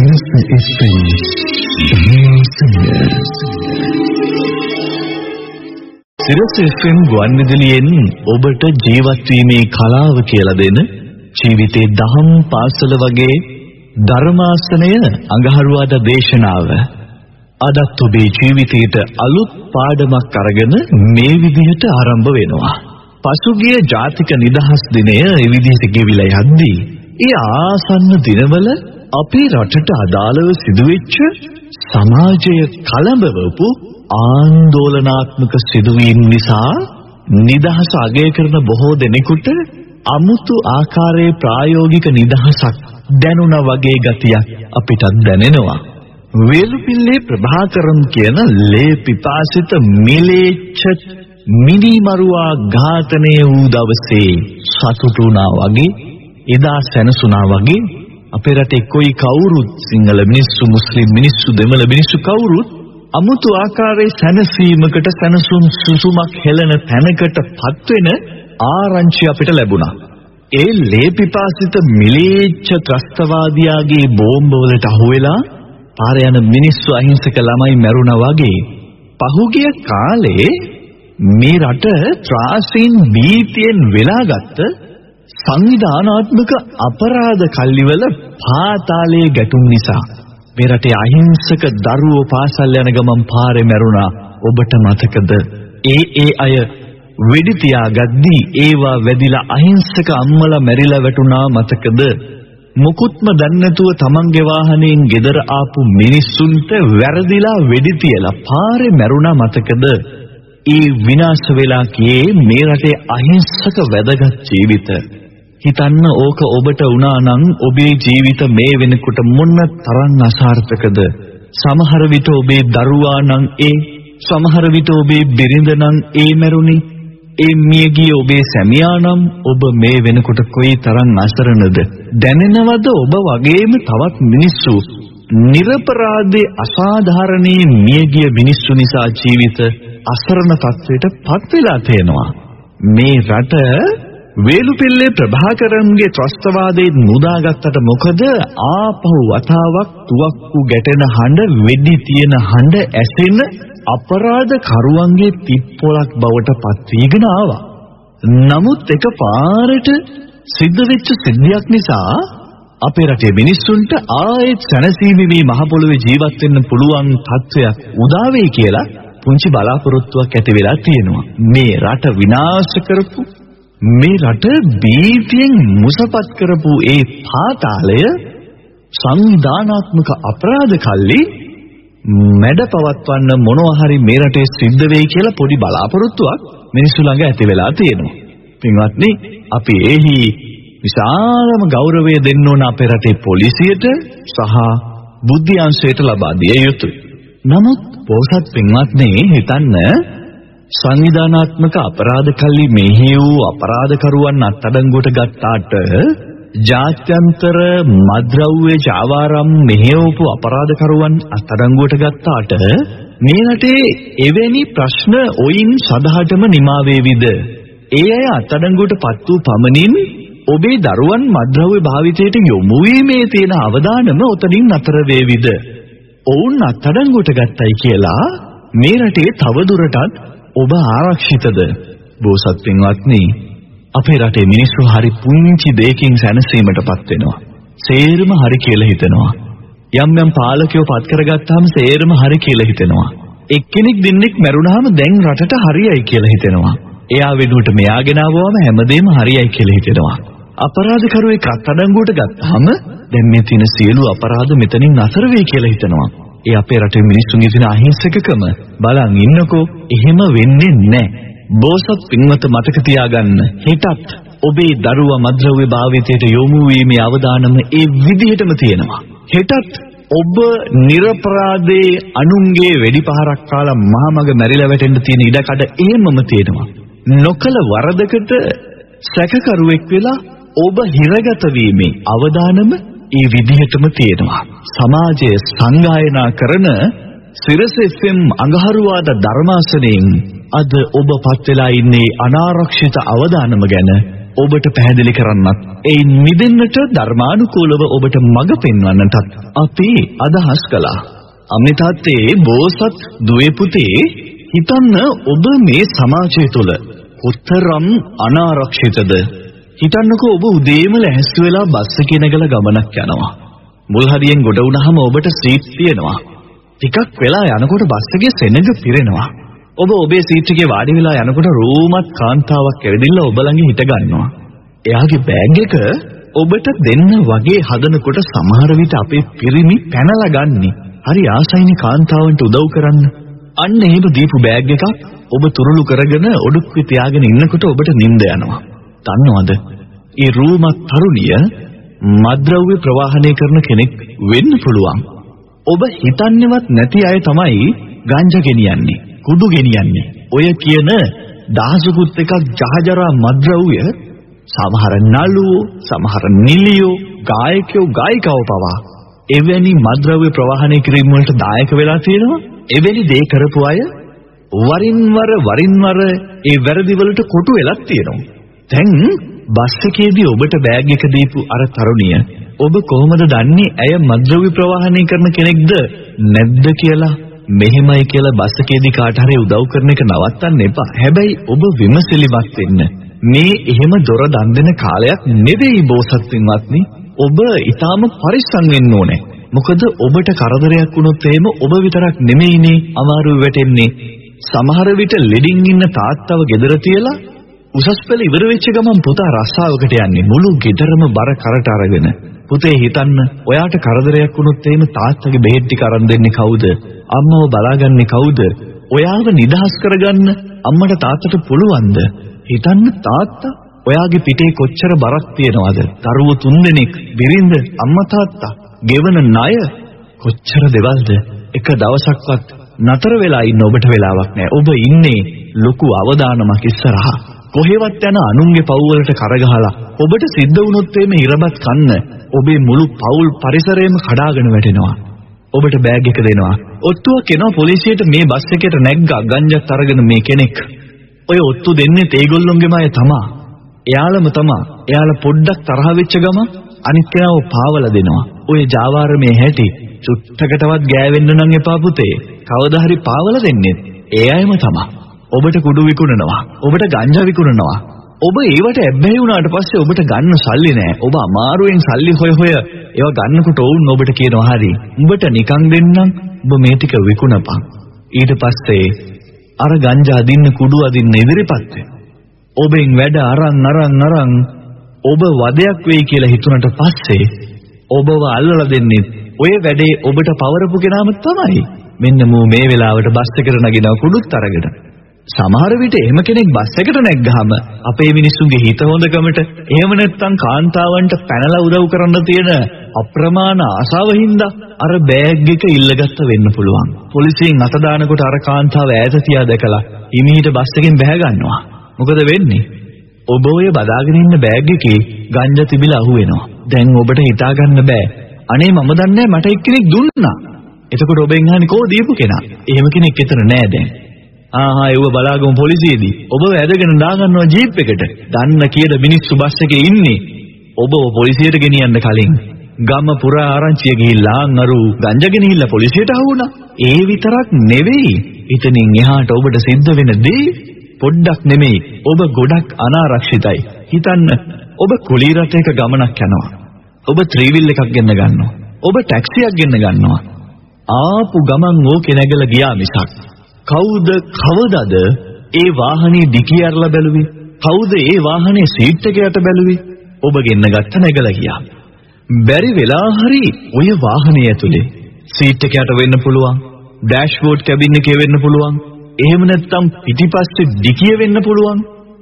සිරස FM ධර්මාසනය සිරස FM ගුවන්විදුලියෙන් ඔබට ජීවත් වීමේ කලාව කියලා දෙන ජීවිතේ දහම් පාසල වගේ ධර්මාසනය අඟහරුවාද දේශනාව අදත් ඔබේ ජීවිතයට අලුත් පාඩමක් අරගෙන මේ විදිහට ආරම්භ වෙනවා. පසුගිය ජාතික නිදහස් දිනය ඒ විදිහට ගෙවිලා යද්දී ඒ ආසන්න දිනවල අපේ රටට අදාළව සිදුවෙච්ච සමාජය කලඹවපු ආందోලනාත්මක සිදුවීම් නිසා නිදහස අගය කරන බොහෝ දෙනෙකුට අමුතු ආකාරයේ ප්‍රායෝගික නිදහසක් දැනුණා වගේ ගතියක් අපිටත් දැනෙනවා. වේලුපිල්ලේ ප්‍රභාකරම් කියන ලේ පිපාසිත මිලේච්ඡ මිනිමරුවා ඝාතනය වූ දවසේ සතුටු වුණා වගේ එදා සැනසුණා වගේ අපේ රටේ කොයි කවුරුත් සිංහල මිනිස්සු මුස්ලිම් මිනිස්සු දෙමළ මිනිස්සු කවුරුත් අමුතු ආකාරයේ සැනසීමකට සැනසුම් සුසුමක් හෙළන තැනකටපත් වෙන ආරංචි අපිට ලැබුණා. ඒ ලේපිපාසිත මිලේච්ඡ ත්‍රස්තවාදියාගේ බෝම්බ වලට අහුවෙලා පාර යන මිනිස්සු අහිංසක ළමයි මැරුණා වගේ පහුගිය කාලේ මේ රට ත්‍රාසීන් බීතියෙන් වෙලාගත්ත සංවිධානාත්මක අපරාධ කල්ලිවල පාතාලයේ ගැටුම් නිසා මේ රටේ අහිංසක දරුවෝ පාසල් යන ගමන් පාරේ මැරුණා. ඔබට මතකද? ඒ ඒ අය වෙඩි තියාගද්දී ඒවා වැදිලා අහිංසක අම්මලා මැරිලා වැටුණා මතකද? මුකුත්ම දන්නේ නැතුව තමන්ගේ වාහනයෙන් ගෙදර ආපු මිනිස්සුන්ට වැරදිලා වෙඩි තියලා පාරේ මැරුණා මතකද? ඒ විනාශ වෙලා කියේ මේ රටේ අහිංසක වැදගත් ජීවිත. හිතන්න ඕක ඔබට වුණා නම් ඔබේ ජීවිත මේ වෙනකොට මොන තරම් අසාර්ථකද? සමහර විට ඔබේ දරුවා නම් ඒ සමහර විට ඔබේ බිරිඳ නම් ඒ මැරුණි. ඒ මියගිය ඔබේ සැමියා නම් ඔබ මේ වෙනකොට කොයි තරම් අසරණද? දැනෙනවද ඔබ වගේම තවත් මිනිස්සු? නිර්පරාධේ අසාධාරණේ මියගිය මිනිස්සු නිසා ජීවිත අසරණ තත්වයට පත් වෙලා තියෙනවා මේ රට වේලුපිල්ලේ ප්‍රභාකරන්ගේ ත්‍රස්තවාදයෙන් මුදාගත්තට මොකද ආපහු වතාවක් තුවක්කු ගැටෙන හඬ වෙඩි තියෙන හඬ ඇසෙන අපරාධ කරුවන්ගේ තිප්පොලක් බවට පත් වීගෙන ආවා. නමුත් එක පාරට සිද්ධ වෙච්ච සිද්ධියක් නිසා අපේ රටේ මිනිස්සුන්ට ආයෙත් සැනසීමේ මහ පොළොවේ ජීවත් වෙන්න පුළුවන් තත්වයක් උදා වෙයි කියලා පුංචි බලාපොරොත්තුවක් ඇති වෙලා තියෙනවා. මේ රට විනාශ කරපු මේ රට බීතියෙන් මුසපත් කරපු ඒ පාතාලය සංවිධානාත්මක අපරාධ කල්ලි මැඩ පවත්වන්න මොනවා හරි මේ රටේ සිද්ධ වෙයි කියලා පොඩි බලාපොරොත්තුවක් මිනිස්සු ළඟ ඇති වෙලා තියෙනවා. පින්වත්නි අපි එහි විශාලම ගෞරවය දෙන්න ඕන අපේ රටේ පොලිසියට සහ බුද්ධි අංශයට ලබා දිය යුතුයි. නමුත් පොහොසත් පින්වත්නි හිතන්න සංවිධානාත්මක අපරාධ කල්ලි මෙහි වූ අපරාධකරුවන් අත්අඩංගුවට ගත්තාට ජාත්‍යන්තර මද්ද්‍රව්‍ය ජාවාරම් මෙහෙයවපු අපරාධකරුවන් අත්අඩංගුවට ගත්තාට මේ රටේ එවැනි ප්‍රශ්න ඔයින් සදහටම නිමා වේවිද? ඒ අය අත්අඩංගුවට පත් වූ පමණින් ඔබේ දරුවන් මද්ද්‍රව්‍ය භාවිතයට යොමු වීමේ තියෙන අවධානම ඔතනින් නතර වේවිද? ඔවුන් අත්අඩංගුවට ගත්තයි කියලා මේ රටේ තවදුරටත් ඔබ ආරක්ෂිතද? බෝසත් පින්වත්නි අපේ රටේ මිනිස්සු හරි පුංචි දෙයකින් සැනසීමටපත් වෙනවා. සේරම හරි කියලා හිතනවා. යම් යම් පාලකයෝ පත් කරගත්තාම සේරම හරි කියලා හිතෙනවා. එක්කෙනෙක් දෙන්නෙක් මැරුණාම දැන් රටට හරියයි කියලා හිතෙනවා. එයා වෙනුවට මෙයා ගෙනාවම හැමදේම හරියයි කියලා හිතෙනවා. අපරාධකරුවෙක් අත්අඩංගුවට ගත්තාම දැන් මේ තියෙන සියලු අපරාධ මෙතනින් නතර වෙයි කියලා හිතනවා. ඒ අපේ රටේ මිනිස්සුන්ගේ තියෙන අහිංසකකම බලන් ඉන්නකෝ එහෙම වෙන්නේ නැහැ. බෝසත් පින්වත මතක තියාගන්න හෙටත් ඔබේ දරුවා මද්ද්‍රව්‍ය භාවිතයට යොමු වීමේ අවදානම ඒ විදිහටම තියෙනවා. හෙටත් ඔබ නිර්පරාදේ අනුන්ගේ වෙඩි පහරක් කාලා මහමග මැරිලා වැටෙන්න තියෙන ඉඩකඩ එහෙමම තියෙනවා. නොකල වරදකට සැකකරුවෙක් වෙලා ඔබ හිරගත වීමේ අවදානම ඒ විදිහටම තියෙනවා. සමාජයේ සංගායනා කරන සිරස FM අඟහරුවාද ධර්මාසනයෙන් අද ඔබ පත් වෙලා ඉන්නේ අනාරක්ෂිත අවදානම ගැන ඔබට පැහැදිලි කරන්නත් ඒ නිදෙන්නට ධර්මානුකූලව ඔබට මඟ පෙන්වන්නටත් අපි අදහස් කළා. අම්මේ තාත්තේ බෝසත් දුවේ පුතේ හිතන්න ඔබ මේ සමාජය තුළ කොතරම් අනාරක්ෂිතද? හිතන්නකෝ ඔබ උදේම ලැහැස්ති වෙලා බස් එකේ නැගලා ගමනක් යනවා. මුල් හරියෙන් ගොඩ වුණාම ඔබට සීට් තියෙනවා. ටිකක් වෙලා යනකොට බස් එකේ සෙනඟ පිරෙනවා. ඔබ ඔබේ සීට් එකේ වාඩි වෙලා යනකොට රූමත් කාන්තාවක් ඇවිදilla ඔබ ළඟ හිට ගන්නවා. එයාගේ බෑග් එක ඔබට දෙන්න වගේ හදනකොට සමහර විට අපේ පිරිමි පැනලා ගන්නේ. හරි ආසයිනේ කාන්තාවන්ට උදව් කරන්න. අන්න එහෙම දීපු බෑග් එකක් ඔබ තුරුළු කරගෙන ඔඩුක්කේ තියාගෙන ඉන්නකොට ඔබට නිින්ද යනවා. දන්නවද? ඒ රූමත් තරුණිය මද්ද්‍රව්‍ය ප්‍රවාහනය කරන කෙනෙක් වෙන්න පුළුවන්. ඔබ හිතන්නේවත් නැති අය තමයි ගංජා ගෙනියන්නේ, කුඩු ගෙනියන්නේ. ඔය කියන දහසකුත් එකක් ජහජරා මද්ද්‍රව්‍ය සමහර නළුවෝ, සමහර නිලියෝ, ගායකයෝ, ගායිකාවෝ පවා එවැනි මද්ද්‍රව්‍ය ප්‍රවාහනය කිරීම වලට දායක වෙලා තියෙනවා. එවැනි දේ කරපු අය වරින් වර වරින් වර ඒ වැරදි වලට කොටු වෙලක් තියෙනවා. දැන් බස් එකේදී ඔබට බෑග් එක දීපු අර තරුණිය ඔබ කොහොමද දන්නේ ඇය මද්ද්‍රව්‍ය ප්‍රවාහනය කරන කෙනෙක්ද නැද්ද කියලා මෙහෙමයි කියලා බස් එකේදී කාට හරි උදව් කරන එක නවත්තන්න එපා. හැබැයි ඔබ විමසිලිමත් වෙන්න. මේ එහෙම දොර දන් දෙන කාලයක් නෙවෙයි බෝසත් වින්වත්නි. ඔබ ඊටාම පරිස්සම් වෙන්න ඕනේ. මොකද ඔබට කරදරයක් වුණොත් එහෙම ඔබ විතරක් නෙමෙයිනේ අමාරුව වැටෙන්නේ. සමහර විට ලෙඩින් ඉන්න තාත්තව ගෙදර තියලා උසස් පෙළ ඉවර වෙච්ච ගමන් පුතා රස්සාවකට යන්නේ මුළු ගෙදරම බර කරට අරගෙන. පුතේ හිතන්න ඔයාට කරදරයක් වුණොත් එහෙම තාත්තගේ බෙහෙත් ටික අරන් දෙන්නේ කවුද? අම්මව බලාගන්නේ කවුද? ඔයාව නිදහස් කරගන්න අම්මට තාත්තට පුළුවන්ද? හිතන්න තාත්තා ඔයාගේ පිටේ කොච්චර බරක් තියනවද? දරුවෝ තුන්දෙනෙක්, බිරිඳ, අම්මා තාත්තා ගෙවන ණය කොච්චර දෙවල්ද එක දවසක්වත් නතර වෙලා ඉන්න ඔබට වෙලාවක් නැහැ. ඔබ ඉන්නේ ලොකු අවදානමක් ඉස්සරහා. කොහෙවත් යන අනුන්ගේ පව් වලට කරගහලා ඔබට සිද්ධ වුණොත් එimhe ඉරබත් කන්න ඔබේ මුළු පවුල් පරිසරයම කඩාගෙන වැටෙනවා. ඔබට බෑග් එක දෙනවා. ඔත්තුවක් එනවා පොලිසියට මේ බස් එකේට නැග්ගා ගංජත් අරගෙන මේ කෙනෙක්. ඔය ඔත්තු දෙන්නේ ඒගොල්ලොන්ගේම අය තමා. එයාලම තමා. එයාලා පොඩ්ඩක් තරහ වෙච්ච ගම අනිත් කෙනාව පාවලා දෙනවා. ඔය ජාවාරමේ හැටි චුට්ටකටවත් ගෑවෙන්න නම් එපා පුතේ. කවදා හරි පාවලා දෙන්නේ ඒ අයම තමයි. ඔබට කුඩු විකුණනවා. ඔබට ගංජා විකුණනවා. ඔබ ඒවට ඇබ්බැහි වුණාට පස්සේ ඔබට ගන්න සල්ලි නැහැ. ඔබ අමාරුවෙන් සල්ලි හොය හොය ඒවා ගන්නකොට වුන් ඔබට කියනවා හරි. උඹට නිකන් දෙන්නම්. ඔබ මේ ටික විකුණපන්. ඊට පස්සේ අර ගංජා අදින්න කුඩු අදින්න ඉදිරිපත් ඔබෙන් වැඩ අරන් අරන් අරන් ඔබ වදයක් වෙයි කියලා හිතුණට පස්සේ ඔබව අල්ලලා දෙන්නේ ඔය වැඩේ ඔබට පවරපු කෙනාම තමයි. මෙන්න මෝ මේ වෙලාවට බස් එකට නගිනව කුඩුත් අරගෙන. සමහර විට එහෙම කෙනෙක් බස් එකට නැග්ගාම අපේ මිනිස්සුන්ගේ හිත හොඳකමට එහෙම නැත්නම් කාන්තාවන්ට පැනලා උදව් කරන්න තියෙන අප්‍රමාණ ආසාව හින්දා අර බෑග් එක ඉල්ලගත්ත වෙන්න පුළුවන්. පොලිසියෙන් අත දානකොට අර කාන්තාව ඈත තියා දැකලා හිමීට බස් එකෙන් බැහැ ගන්නවා. මොකද වෙන්නේ? ඔබ ඔය බදාගෙන ඉන්න බෑග් එකේ ගංජා තිබිලා අහුවෙනවා. දැන් ඔබට හිතා ගන්න බෑ. අනේ මම දන්නේ මට එක්කෙනෙක් දුන්නා. එතකොට ඔබෙන් අහන්නේ කෝ දීපු කෙනා? එහෙම කෙනෙක් එතන නෑ දැන්. ආහා ඒව බලාගමු පොලිසියේදී. ඔබ ඇදගෙන දාගන්නවා ජීප් එකට. දන්න කියන මිනිස්සු බස් එකේ ඉන්නේ. ඔබ පොලිසියට ගෙනියන්න කලින් ගම පුරා ආරංචිය ගිහිල්ලා අරු ගංජා ගෙනහිල්ලා පොලිසියට අහුණා. ඒ විතරක් නෙවෙයි. ඉතින් එහාට ඔබට සිද්ධ වෙන දේ පොඩ්ඩක් නෙමෙයි. ඔබ ගොඩක් අනාරක්ෂිතයි. හිතන්න ඔබ කුලී රථයක ගමනක් යනවා. ඔබ ත්‍රිවිල් එකක් ගෙන්න ගන්නවා. ඔබ ටැක්සියක් ගෙන්න ගන්නවා. ආපු ගමන් ඕකේ නැගලා ගියා මිසක් කවුද කවදද ඒ වාහනේ දිගිය අරලා බැලුවේ? කවුද ඒ වාහනේ සීට් එක යට බැලුවේ? ඔබ ගෙන්න ගත්ත නැගලා ගියා. බැරි වෙලා හරි ඔය වාහනේ ඇතුලේ සීට් එක යට වෙන්න පුළුවන්. ඩෑෂ්බෝඩ් කැබින් එකේ වෙන්න පුළුවන්. එහෙම නැත්නම් පිටිපස්සේ ඩිකිය වෙන්න පුළුවන්.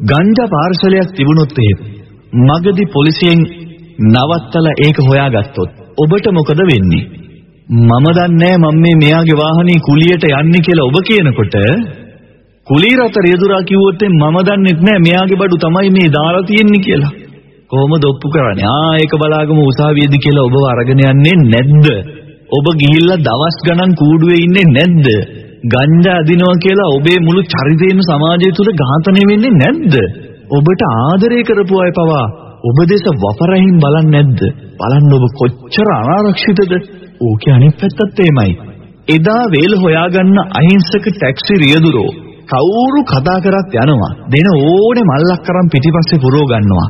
ගංජා පාර්සලයක් තිබුණොත් එහෙම. මගදී පොලිසියෙන් නවත්තලා ඒක හොයාගත්තොත් ඔබට මොකද වෙන්නේ? මම දන්නේ මම මේ මෙයාගේ වාහනේ කුලියට යන්නේ කියලා ඔබ කියනකොට කුලී රත රියදුරා කිව්වොත් මම දන්නෙත් නෑ මෙයාගේ බඩු තමයි මේ දාලා තියෙන්නේ කියලා. කොහොමද ඔප්පු කරන්නේ? ආ ඒක බලාගමු උසාවියේදී කියලා ඔබව අරගෙන යන්නේ නැද්ද? ඔබ ගිහිල්ලා දවස් ගණන් කූඩුවේ ඉන්නේ නැද්ද? ගංජා අදිනවා කියලා ඔබේ මුළු චරිතේම සමාජය තුල ඝාතනය වෙන්නේ නැද්ද? ඔබට ආදරය කරපු අය පවා ඔබ දෙස වපරහින් බලන්නේ නැද්ද? බලන්න ඔබ කොච්චර අනාරක්ෂිතද? ඕකේ අනිත් පැත්තත් එමයයි. එදා වේල හොයාගන්න අහිංසක ටැක්සි රියදුරෝ කවුරු කතා කරත් යනවා. දෙන ඕනේ මල්ලක් කරන් පිටිපස්සේ පුරව ගන්නවා.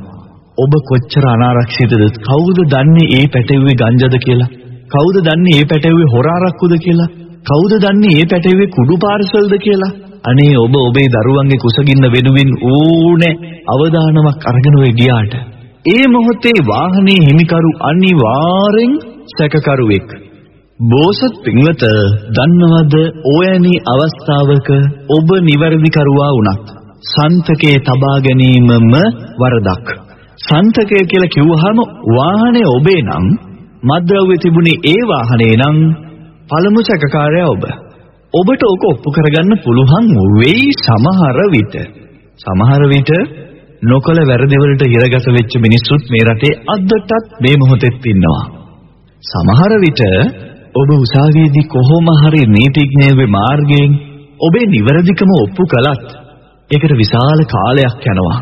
ඔබ කොච්චර අනාරක්ෂිතද? කවුද දන්නේ ඒ පැටවුවේ ගංජාද කියලා? කවුද දන්නේ ඒ පැටවුවේ හොරාරක්කුද කියලා? කවුද දන්නේ ඒ පැටවුවේ කුඩු පාර්සල්ද කියලා? අනේ ඔබ ඔබේ දරුවන්ගේ කුසගින්න වෙනුවෙන් ඕනේ අවදානමක් අරගෙන ඔය ගියාට ඒ මොහොතේ වාහනේ හිමිකරු අනිවාර්යෙන් සැකකරුවෙක්. බෝසත් පින්වත දන්නවද ඕයනි අවස්ථාවක ඔබ නිවැරදි කරුවා වුණත් සන්තකේ තබා ගැනීමම වරදක්. සන්තකය කියලා කිව්වහම වාහනේ ඔබේ නම් මද්ද්‍රව්‍ය තිබුණේ ඒ වාහනේ නම් පළමු සැකකාරයා ඔබ. ඔබට ඕක ඔප්පු කරගන්න පුළුවන් වෙයි සමහර විට. සමහර විට නොකල වැරදිවලට හිරගත වෙච්ච මිනිස්සුත් මේ රටේ අදටත් මේ මොහොතෙත් ඉන්නවා. සමහර විට ඔබ උසාවියේදී කොහොම හරි නීතිඥයෙකුගේ මාර්ගයෙන් ඔබේ නිවැරදිකම ඔප්පු කළත් ඒකට විශාල කාලයක් යනවා.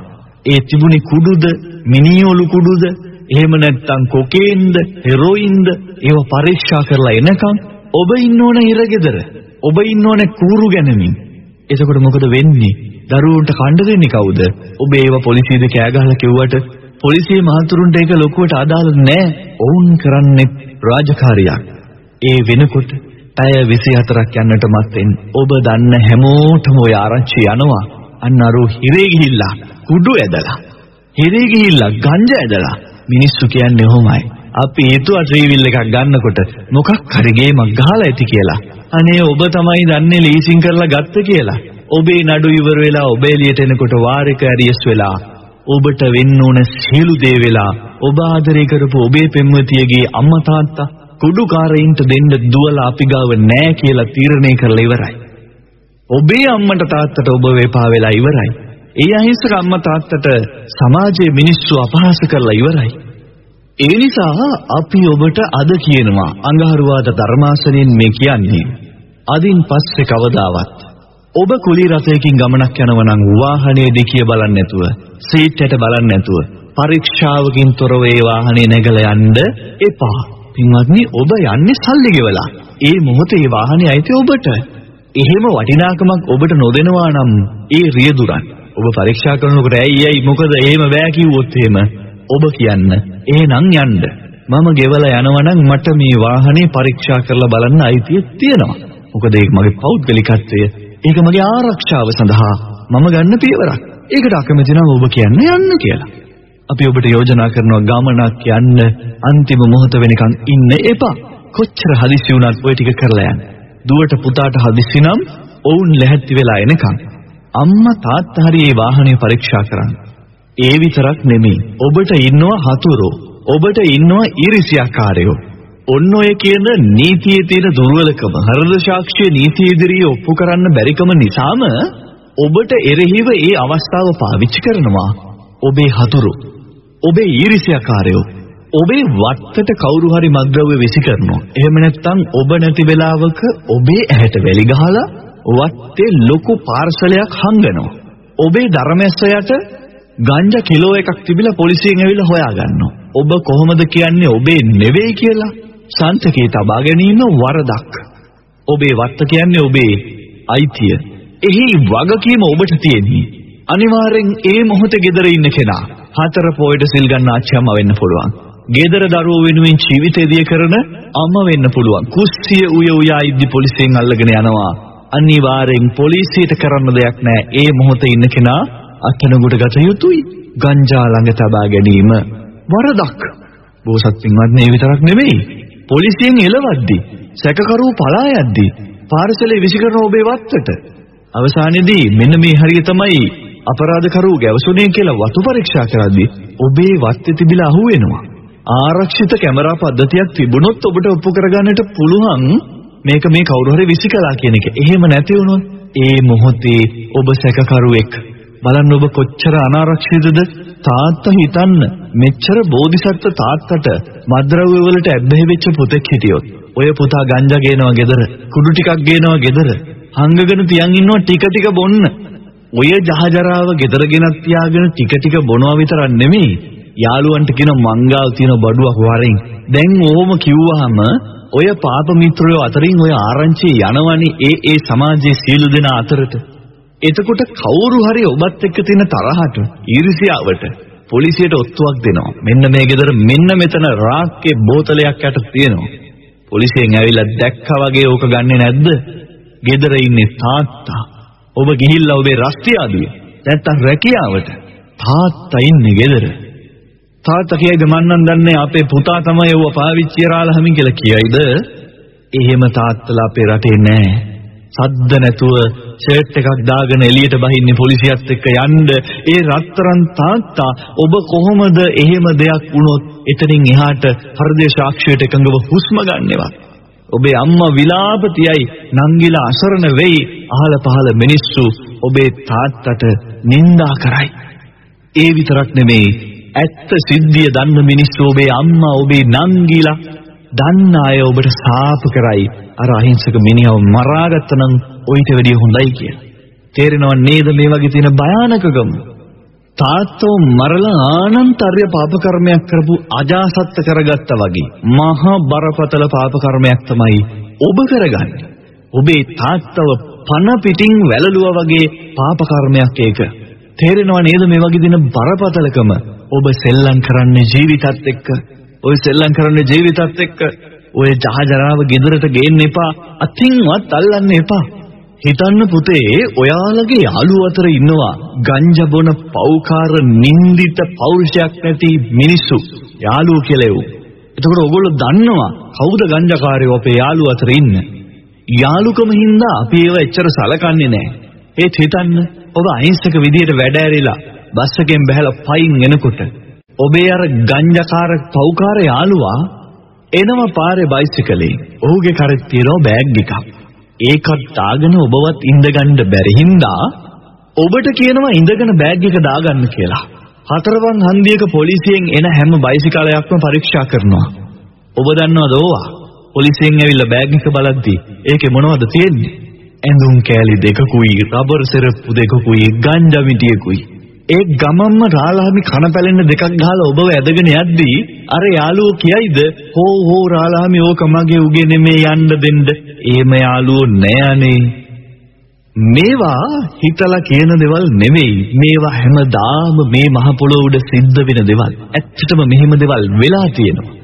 ඒ තිබුණේ කුඩුද, මිනිඔලු කුඩුද, එහෙම නැත්නම් කොකේන්ද, හෙරොයින්ද ඒව පරීක්ෂා කරලා එනකන් ඔබ ඉන්න ඕන ඉරගෙදර. ඔබ ඉන්න ඕන කූරු ගැනීමෙන්. එතකොට මොකද වෙන්නේ? දරුවන්ට කණ්ඩ දෙන්නේ කවුද? ඔබ ඒව පොලිසියද කෑ ගහලා කිව්වට පොලිසිය මහතුරුන්ට ඒක ලොකුවට අදාළ නෑ. ඔවුන් කරන්නේ රාජකාරියක්. ඒ වෙනකොට පැය 24ක් යන්නට මත්තෙන් ඔබ දන්න හැමෝටම ඔය ආරංචි යනවා. අන්න අර හිරේ ගිහිල්ලා කුඩු ඇදලා. හිරේ ගිහිල්ලා ගංජා ඇදලා. මිනිස්සු කියන්නේ ඔහොමයි. අපි හිතුවා ට්‍රීවිල් එකක් ගන්නකොට මොකක් හරි ගේමක් ගහලා ඇති කියලා. අනේ ඔබ තමයි දන්නේ ලීසින් කරලා ගත්ත කියලා. ඔබේ නඩු ඉවර වෙලා ඔබ එළියට එනකොට වාරක ඇරියස් වෙලා ඔබට වෙන්න ඕන සියලු දේ වෙලා ඔබ ආදරය කරපු ඔබේ පෙම්වතියගේ අම්මා තාත්තා කුඩුකාරයින්ට දෙන්න දුවලා අපි ගාව නෑ කියලා තීරණය කරලා ඉවරයි. ඔබේ අම්මට තාත්තට ඔබ වේපා වෙලා ඉවරයි. ඒ අහිංසක අම්මා තාත්තට සමාජයේ මිනිස්සු අපහාස කරලා ඉවරයි. ඒ නිසා අපි ඔබට අද කියනවා අඟහරුවාද ධර්මාසනෙන් මේ කියන්නේ. අදින් පස්සේ කවදාවත් ඔබ කුලී රථයකින් ගමනක් යනවා නම් වාහනේ දිකිය බලන්නේ නැතුව, සීට් එක බලන්නේ නැතුව, පරීක්ෂාවකින් තොරව ඒ වාහනේ නැගලා යන්න එපා. පින්වත්නි ඔබ යන්නේ සල්ලි ගෙවලා. ඒ මොහොතේ ඒ වාහනේ අයිති ඔබට. එහෙම වටිනාකමක් ඔබට නොදෙනවා නම් ඒ රියදුරන්. ඔබ පරීක්ෂා කරනකොට ඇයි ඇයි මොකද එහෙම බෑ කිව්වොත් එහෙම ඔබ කියන්න එහෙනම් යන්න. මම ගෙවලා යනවා නම් මට මේ වාහනේ පරීක්ෂා කරලා බලන්න අයිතිය තියෙනවා. මොකද ඒක මගේ පෞද්ගලිකත්වය. ඒක මගේ ආරක්ෂාව සඳහා මම ගන්න පියවරක්. ඒකට අකමැති නම් ඔබ කියන්නේ යන්න කියලා. අපි ඔබට යෝජනා කරනවා ගමනක් යන්න අන්තිම මොහොත වෙනකන් ඉන්න එපා. කොච්චර හදිසි වුණත් ඔය ටික කරලා යන්න. දුවට පුතාට හදිසි නම් ඔවුන් ලැහැත්ති වෙලා එනකන් අම්මා තාත්තා හරි මේ වාහනේ පරීක්ෂා කරන්න. ඒ විතරක් නෙමෙයි. ඔබට ඉන්නවා හතුරෝ. ඔබට ඉන්නවා ඊර්ෂ්‍යාකාරයෝ. ඔන්න ඔය කියන නීතියේ තියෙන දුර්වලකම හෘද සාක්ෂිය නීතිය ඉදිරියේ ඔප්පු කරන්න බැරිකම නිසාම ඔබට එරෙහිව ඒ අවස්ථාව පාවිච්චි කරනවා ඔබේ හතුරු ඔබේ ඊර්ෂ්‍යාකාරයෝ ඔබේ වත්තට කවුරු හරි මග්ද්‍රව්‍ය විසි කරනවා එහෙම නැත්නම් ඔබ නැති වෙලාවක ඔබේ ඇහැට වැලි ගහලා වත්තේ ලොකු පාර්සලයක් හංගනවා ඔබේ ධර්මැස්සයට ගංජා කිලෝ එකක් තිබිලා පොලිසියෙන් ඇවිල්ලා හොයාගන්නවා ඔබ කොහොමද කියන්නේ ඔබේ නෙවෙයි කියලා සන්තකේ තබා ගැනීම වරදක්. ඔබේ වත්ත කියන්නේ ඔබේ අයිතිය. එහි වගකීම ඔබට තියෙන්නේ. අනිවාර්යෙන් ඒ මොහොතේ gedara ඉන්න කෙනා හතර පොයට සිල් ගන්න ආච්චිම වෙන්න පුළුවන්. gedara දරුවෝ වෙනුවෙන් ජීවිතය දිය කරන අම්ම වෙන්න පුළුවන්. කුස්සිය උය උයා ඉද්දි පොලිසියෙන් අල්ලගෙන යනවා. අනිවාර්යෙන් පොලිසියට කරන්න දෙයක් නැහැ. ඒ මොහොතේ ඉන්න කෙනා අත්නගුඩ ගත යුතුයි. ගංජා ළඟ තබා ගැනීම වරදක්. බෝසත් පින්වත්නි ඒ විතරක් නෙමෙයි. පොලිසියෙන් එළවද්දි සැකකරුවෝ පලා යද්දි පාර්සලේ විසිකරන ඔබේ වත්තට අවසානයේදී මෙන්න මේ හරිය තමයි අපරාධකරුවෝ ගැවසුනේ කියලා වතු පරීක්ෂා කරද්දී ඔබේ වත්තේ තිබිලා අහුවෙනවා ආරක්ෂිත කැමරා පද්ධතියක් තිබුණොත් ඔබට ඔප්පු කරගන්නට පුළුවන් මේක මේ කවුරු හරි විසිකලා කියන එක. එහෙම නැති වුණොත් ඒ මොහොතේ ඔබ සැකකරුවෙක් බලන්න ඔබ කොච්චර අනාරක්ෂිතද? තාත්තා හිතන්න මෙච්චර බෝධිසත්ව තාත්තට මද්ද්‍රව්‍ය වලට ඇබ්බැහි වෙච්ච පුතෙක් හිටියොත් ඔය පුතා ගංජා ගේනවා ගෙදර කුඩු ටිකක් ගේනවා ගෙදර හංගගෙන තියන් ඉන්නවා ටික ටික බොන්න. ඔය ජහජරාව ගෙදර ගෙනත් තියාගෙන ටික ටික බොනවා විතරක් නෙමෙයි යාළුවන්ට කියන මංගාව තියෙන බඩුවක් වරෙන්. දැන් ඕම කිව්වහම ඔය පාප මිත්‍රයෝ අතරින් ඔය ආරංචි යනවනේ ඒ ඒ සමාජයේ සියලු දෙනා අතරට. එතකොට කවුරු හරි ඔබත් එක්ක තියෙන තරහට ඊර්ෂ්‍යාවට පොලිසියට ඔත්තුවක් දෙනවා මෙන්න මේ ගෙදර මෙන්න මෙතන රාක්කේ බෝතලයක් යට තියෙනවා පොලිසියෙන් ඇවිල්ලා දැක්කා වගේ ඕක ගන්නෙ නැද්ද ගෙදර ඉන්නේ තාත්තා ඔබ ගිහිල්ලා ඔබේ රස්තියාදුවේ නැත්තම් රැකියාවට තාත්තා ඉන්නේ ගෙදර. තාත්තා කියයිද මන්නම් දන්නේ අපේ පුතා තමයි ඔව පාවිච්චි කරලා හැමින් කියලා කියයිද? එහෙම තාත්තලා අපේ රටේ නෑ. සද්ද නැතුව ෂර්ට් එකක් දාගෙන එළියට බහින්නේ පොලිසියත් එක්ක යන්න. ඒ රත්තරන් තාත්තා ඔබ කොහොමද එහෙම දෙයක් වුණොත් එතනින් එහාට හෘදේ සාක්ෂියට එකඟව හුස්ම ගන්නවත් ඔබේ අම්මා විලාපතියයි නංගිලා අසරණ වෙයි. අහල පහල මිනිස්සු ඔබේ තාත්තට නිඳා කරයි. ඒ විතරක් නෙමෙයි ඇත්ත සිද්ධිය දන්න මිනිස්සු ඔබේ අම්මා ඔබේ නංගිලා දන්න අය ඔබට සාප කරයි. අර අහිංසක මිනිහව මරාගත්තනම් ඔయిత වැඩිය හොඳයි කියලා. තේරෙනව නේද මේ වගේ තියෙන භයානකකම? තාත්තෝ මරලා ආනන්තර්ය පාප කර්මයක් කරපු අජාසත්ත කරගත්තා වගේ මහා බරපතල පාප කර්මයක් තමයි ඔබ කරගන්නේ. ඔබේ තාත්තව පන පිටින් වැළලුවා වගේ පාප කර්මයක් ඒක. තේරෙනව නේද මේ වගේ දින බරපතලකම ඔබ සෙල්ලම් කරන්නේ ජීවිතත් එක්ක. ඔය සෙල්ලම් කරන්නේ ජීවිතත් එක්ක. ඔය ජහජරාව ගෙදරට ගේන්න එපා. අතින්වත් අල්ලන්න එපා. හිතන්න පුතේ ඔයාලගේ යාළුවෝ අතර ඉන්නවා ගංජා බොන පව්කාර නින්දිත පෞරුෂයක් නැති මිනිස්සු යාළුවෝ කියලා එව්. එතකොට ඔයගොල්ලෝ දන්නවා කවුද ගංජාකාරයෝ අපේ යාළුවෝ අතර ඉන්න. යාළුකම හින්දා අපි ඒව එච්චර සලකන්නේ නැහැ. ඒත් හිතන්න ඔබ අහිංසක විදියට වැඩ ඇරිලා බස් එකෙන් බහැලා පයින් එනකොට ඔබේ අර ගංජාකාර පව්කාර යාළුවා එනවා පාරේ බයිසිකලේ. ඔහුගේ කරේ තියෙනවා බෑග් එකක්. ඒකත් දාගෙන ඔබවත් ඉඳගන්න බැරි හින්දා ඔබට කියනවා ඉඳගෙන බෑග් එක දාගන්න කියලා. හතරවන් හන්දියක පොලිසියෙන් එන හැම බයිසිකලයක්ම පරීක්ෂා කරනවා. ඔබ දන්නවද ඕවා? පොලිසියෙන් ඇවිල්ලා බෑග් එක බලද්දී ඒකේ මොනවද තියෙන්නේ? ඇඳුම් කෑලි දෙකකුයි, රබර් සෙරප්පු දෙකකුයි, ගංජා මිටියකුයි. ඒ ගමම්ම රාලහාමි කන පැලෙන්න දෙකක් ගහලා ඔබව ඇදගෙන යද්දී අර යාළුවෝ කියයිද හෝ හෝ රාලහාමි ඕක මගේ උගේ නෙමේ යන්න දෙන්න. එහෙම යාළුවෝ නෑනේ. මේවා හිතලා කියන දේවල් නෙවෙයි. මේවා හැමදාම මේ මහ පොළොව උඩ සිද්ධ වෙන දේවල්. ඇත්තටම මෙහෙම දේවල් වෙලා තියෙනවා.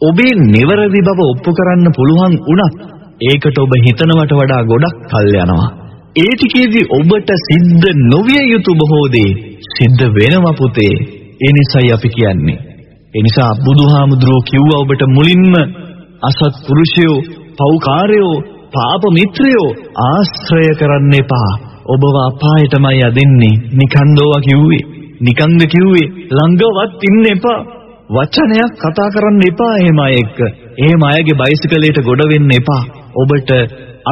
ඔබේ නිවැරදි බව ඔප්පු කරන්න පුළුවන් වුණත් ඒකට ඔබ හිතනවට වඩා ගොඩක් කල් යනවා. ඒ ටිකේදී ඔබට සිද්ධ නොවිය යුතු බොහෝ දේ සිද්ධ වෙනවා පුතේ. ඒ නිසායි අපි කියන්නේ. ඒ නිසා බුදුහාමුදුරුවෝ කිව්වා ඔබට මුලින්ම අසත් පුරුෂයෝ, පෞකාරයෝ, පාප මිත්‍රයෝ ආශ්‍රය කරන්න එපා. ඔබව අපායටමයි යදින්නේ. නිකන්දෝවා කිව්වේ. නිකන්ද කිව්වේ ළඟවත් ඉන්න එපා. වචනයක් කතා කරන්න එපා එහෙම අය එක්ක. එහෙම අයගේ බයිසිකලයට ගොඩ වෙන්න එපා. ඔබට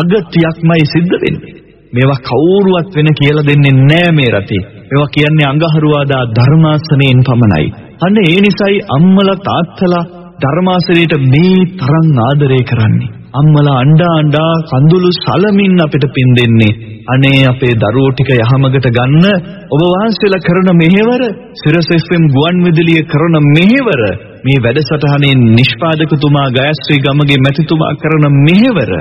අගතියක්මයි සිද්ධ වෙන්නේ. මේවා කවුරුවත් වෙන කියලා දෙන්නේ නැහැ මේ රටේ. මේවා කියන්නේ අඟහරුවාදා ධර්මාසනයෙන් පමණයි. අන්න ඒ නිසායි අම්මලා තාත්තලා ධර්මාසනයට මේ තරම් ආදරය කරන්නේ. අම්මලා අඬා අඬා කඳුළු සලමින් අපිට පින් දෙන්නේ. අනේ අපේ දරුවෝ ටික යහමගට ගන්න ඔබ වහන්සේලා කරන මෙහෙවර සිරස FM ගුවන් විදුලිය කරන මෙහෙවර මේ වැඩසටහනේ නිෂ්පාදකතුමා ගයශ්‍රී ගමගේ මැතිතුමා කරන මෙහෙවර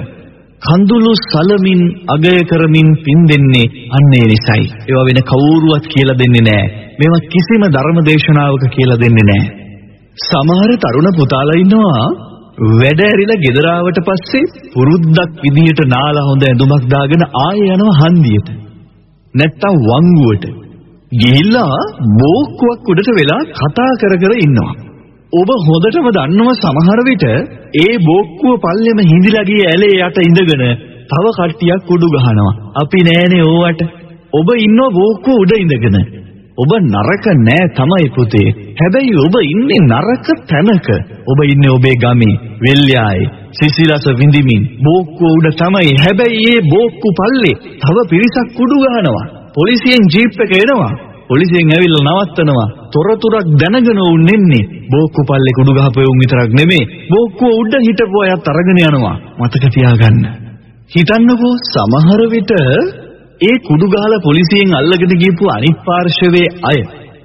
කඳුළු සලමින් අගය කරමින් පින් දෙන්නේ අන්න ඒ නිසයි. ඒවා වෙන කවුරුවත් කියලා දෙන්නේ නැහැ. මේවා කිසිම ධර්ම දේශනාවක කියලා දෙන්නේ නැහැ. සමහර තරුණ පුතාලා ඉන්නවා වැඩ ඇරිලා ගෙදර ආවට පස්සේ පුරුද්දක් විදියට නාලා හොඳ ඇඳුමක් දාගෙන ආයෙ යනවා හන්දියට. නැත්තම් වංගුවට. ගිහිල්ලා බෝක්කුවක් උඩට වෙලා කතා කර කර ඉන්නවා. ඔබ හොඳටම දන්නව සමහර විට ඒ බෝක්කුව පල්ලෙම හිඳිලා ගිය ඇලේ යට ඉඳගෙන තව කට්ටියක් උඩු ගහනවා. අපි නෑනේ ඕවට. ඔබ ඉන්නව බෝක්කුව උඩ ඉඳගෙන. ඔබ නරක නෑ තමයි පුතේ. හැබැයි ඔබ ඉන්නේ නරක තැනක. ඔබ ඉන්නේ ඔබේ ගමේ, වෙල්යායේ, සිසිලස විඳිමින් බෝක්කුව උඩ තමයි. හැබැයි ඒ බෝක්කු පල්ලේ තව පිරිසක් උඩු ගහනවා. පොලිසියෙන් ජීප් එක එනවා. පොලිසියෙන් ඇවිල්ලා නවත්තනවා. තොරතුරක් දැනගෙන උන් එන්නේ. බෝක්කු පල්ලේ කුඩු ගහපු උන් විතරක් නෙමෙයි. බෝක්කුව උඩ හිටපු අයත් අරගෙන යනවා. මතක තියාගන්න. හිතන්නකෝ සමහර විට ඒ කුඩු ගහලා පොලිසියෙන් අල්ලගෙන ගියපු අනිත් පාර්ශවයේ අය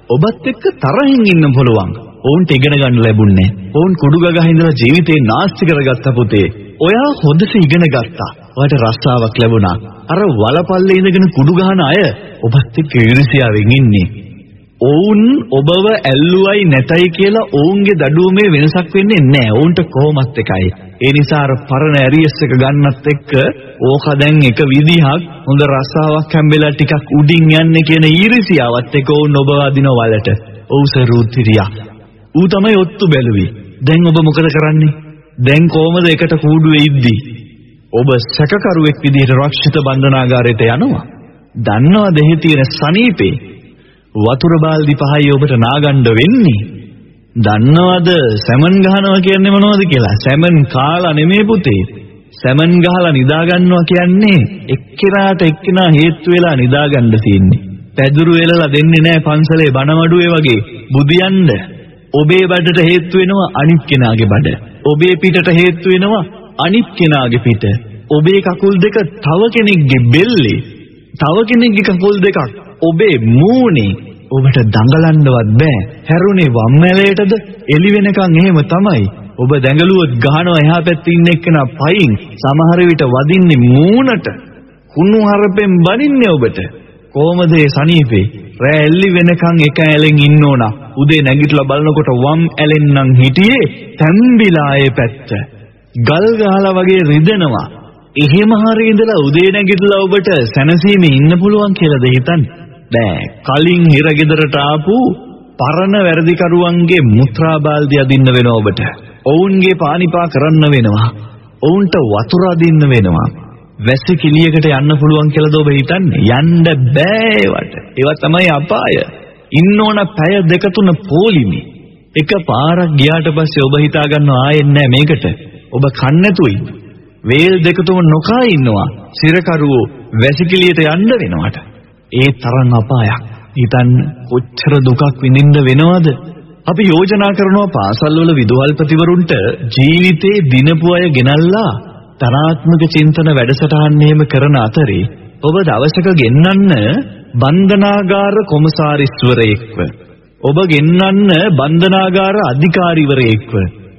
ඔබත් එක්ක තරහින් ඉන්න පුළුවන්. ඔවුන්ට ඉගෙන ගන්න ලැබුණේ. ඔවුන් කුඩු ගගහ ඉඳලා ජීවිතේ නාස්ති කරගත්ත පුතේ. ඔයා හොඳට ඉගෙන ගත්තා. ඔයාට රස්සාවක් ලැබුණා. අර වලපල්ලේ ඉඳගෙන කුඩු ගහන අය ඔබත් එක්ක ඉරිසියාවෙන් ඉන්නේ. ඔවුන් ඔබව ඇල්ලුවයි නැතයි කියලා ඔවුන්ගේ දඩුවමේ වෙනසක් වෙන්නේ නැහැ. ඔවුන්ට කොහොමත් එකයි. ඒ නිසා අර පරණ ඇරියස් එක ගන්නත් එක්ක ඕක දැන් එක විදිහක් හොඳ රස්සාවක් හැම්බෙලා ටිකක් උඩින් යන්නේ කියන ඊර්ෂියාවත් එක්ක ඔවුන් ඔබ වදින වලට. ඔව් සරූත්‍රියා. ඌ තමයි ඔත්තු බැලුවේ. දැන් ඔබ මොකද කරන්නේ? දැන් කොහමද එකට කූඩුවේ ඉද්දී? ඔබ සැකකරුවෙක් විදිහට රක්ෂිත බන්ධනාගාරයට යනවා. දන්නවද එහි තියෙන සනීපේ වතුර බාල්දි පහයි ඔබට නාගන්න වෙන්නේ. දන්නවද සැමන් ගහනවා කියන්නේ මොනවද කියලා? සැමන් කාලා නෙමේ පුතේ. සැමන් ගහලා නිදා ගන්නවා කියන්නේ එක්කෙනාට එක්කෙනා හේතු වෙලා නිදා ගන්න තියෙන්නේ. පැදුරු එලලා දෙන්නේ නැහැ පන්සලේ බණමඩුවේ වගේ බුදියන්න. ඔබේ බඩට හේතු වෙනවා අනිත් කෙනාගේ බඩ. ඔබේ පිටට හේතු වෙනවා අනිත් කෙනාගේ පිට. ඔබේ කකුල් දෙක තව කෙනෙක්ගේ බෙල්ලේ. තව කෙනෙක්ගේ කකුල් දෙකක් ඔබේ මූණේ ඔබට දඟලන්නවත් බෑ. හැරුණේ වම් ඇලයටද එළි වෙනකන් එහෙම තමයි. ඔබ දැඟලුවොත් ගහනවා එහා පැත්තේ ඉන්න එක්කෙනා පයින් සමහර විට වදින්නේ මූණට. කුණු හරපෙන් බනින්නේ ඔබට. කොහමද ඒ සනීපේ? රෑ එල්ලි වෙනකන් එක ඇලෙන් ඉන්න ඕන. උදේ නැගිටලා බලනකොට වම් ඇලෙන් නම් හිටියේ තැම්බිලා ඒ පැත්ත. ගල් ගහලා වගේ රිදෙනවා. එහෙම හරිය ඉඳලා උදේ නැගිටලා ඔබට සැනසීමේ ඉන්න පුළුවන් කියලාද හිතන්නේ? බෑ. කලින් හිරගෙදරට ආපු පරණ වැරදිකරුවන්ගේ මුත්‍රා බාල්දිය අදින්න වෙනවා ඔබට. ඔවුන්ගේ පානිපා කරන්න වෙනවා. ඔවුන්ට වතුර අදින්න වෙනවා. වැසි කිලියකට යන්න පුළුවන් කියලාද ඔබ හිතන්නේ? යන්න බෑ ඒවට. ඒවා තමයි අපාය. ඉන්න ඕන පැය දෙක තුන පොලිමි. එක පාරක් ගියාට පස්සේ ඔබ හිතා ගන්නවා ආයෙත් නෑ මේකට. ඔබ කන්නැතුයි. වේල් දෙක තුන නොකා ඉන්නවා. සිරකරුවෝ වැසිකිළියට යන්න වෙනවට. ඒ තරම් අපායක්. හිතන්න කොච්චර දුකක් විඳින්න වෙනවද? අපි යෝජනා කරනවා පාසල්වල විදුහල්පතිවරුන්ට ජීවිතේ දිනපු අය ගෙනල්ලා තරාත්මක චින්තන වැඩසටහන් එහෙම කරන අතරේ ඔබ දවසක ගෙන්නන්න බන්ධනාගාර කොමසාරිස්වරයෙක්ව ඔබ ගෙන්නන්න බන්ධනාගාර අධිකාරිවරයෙක්ව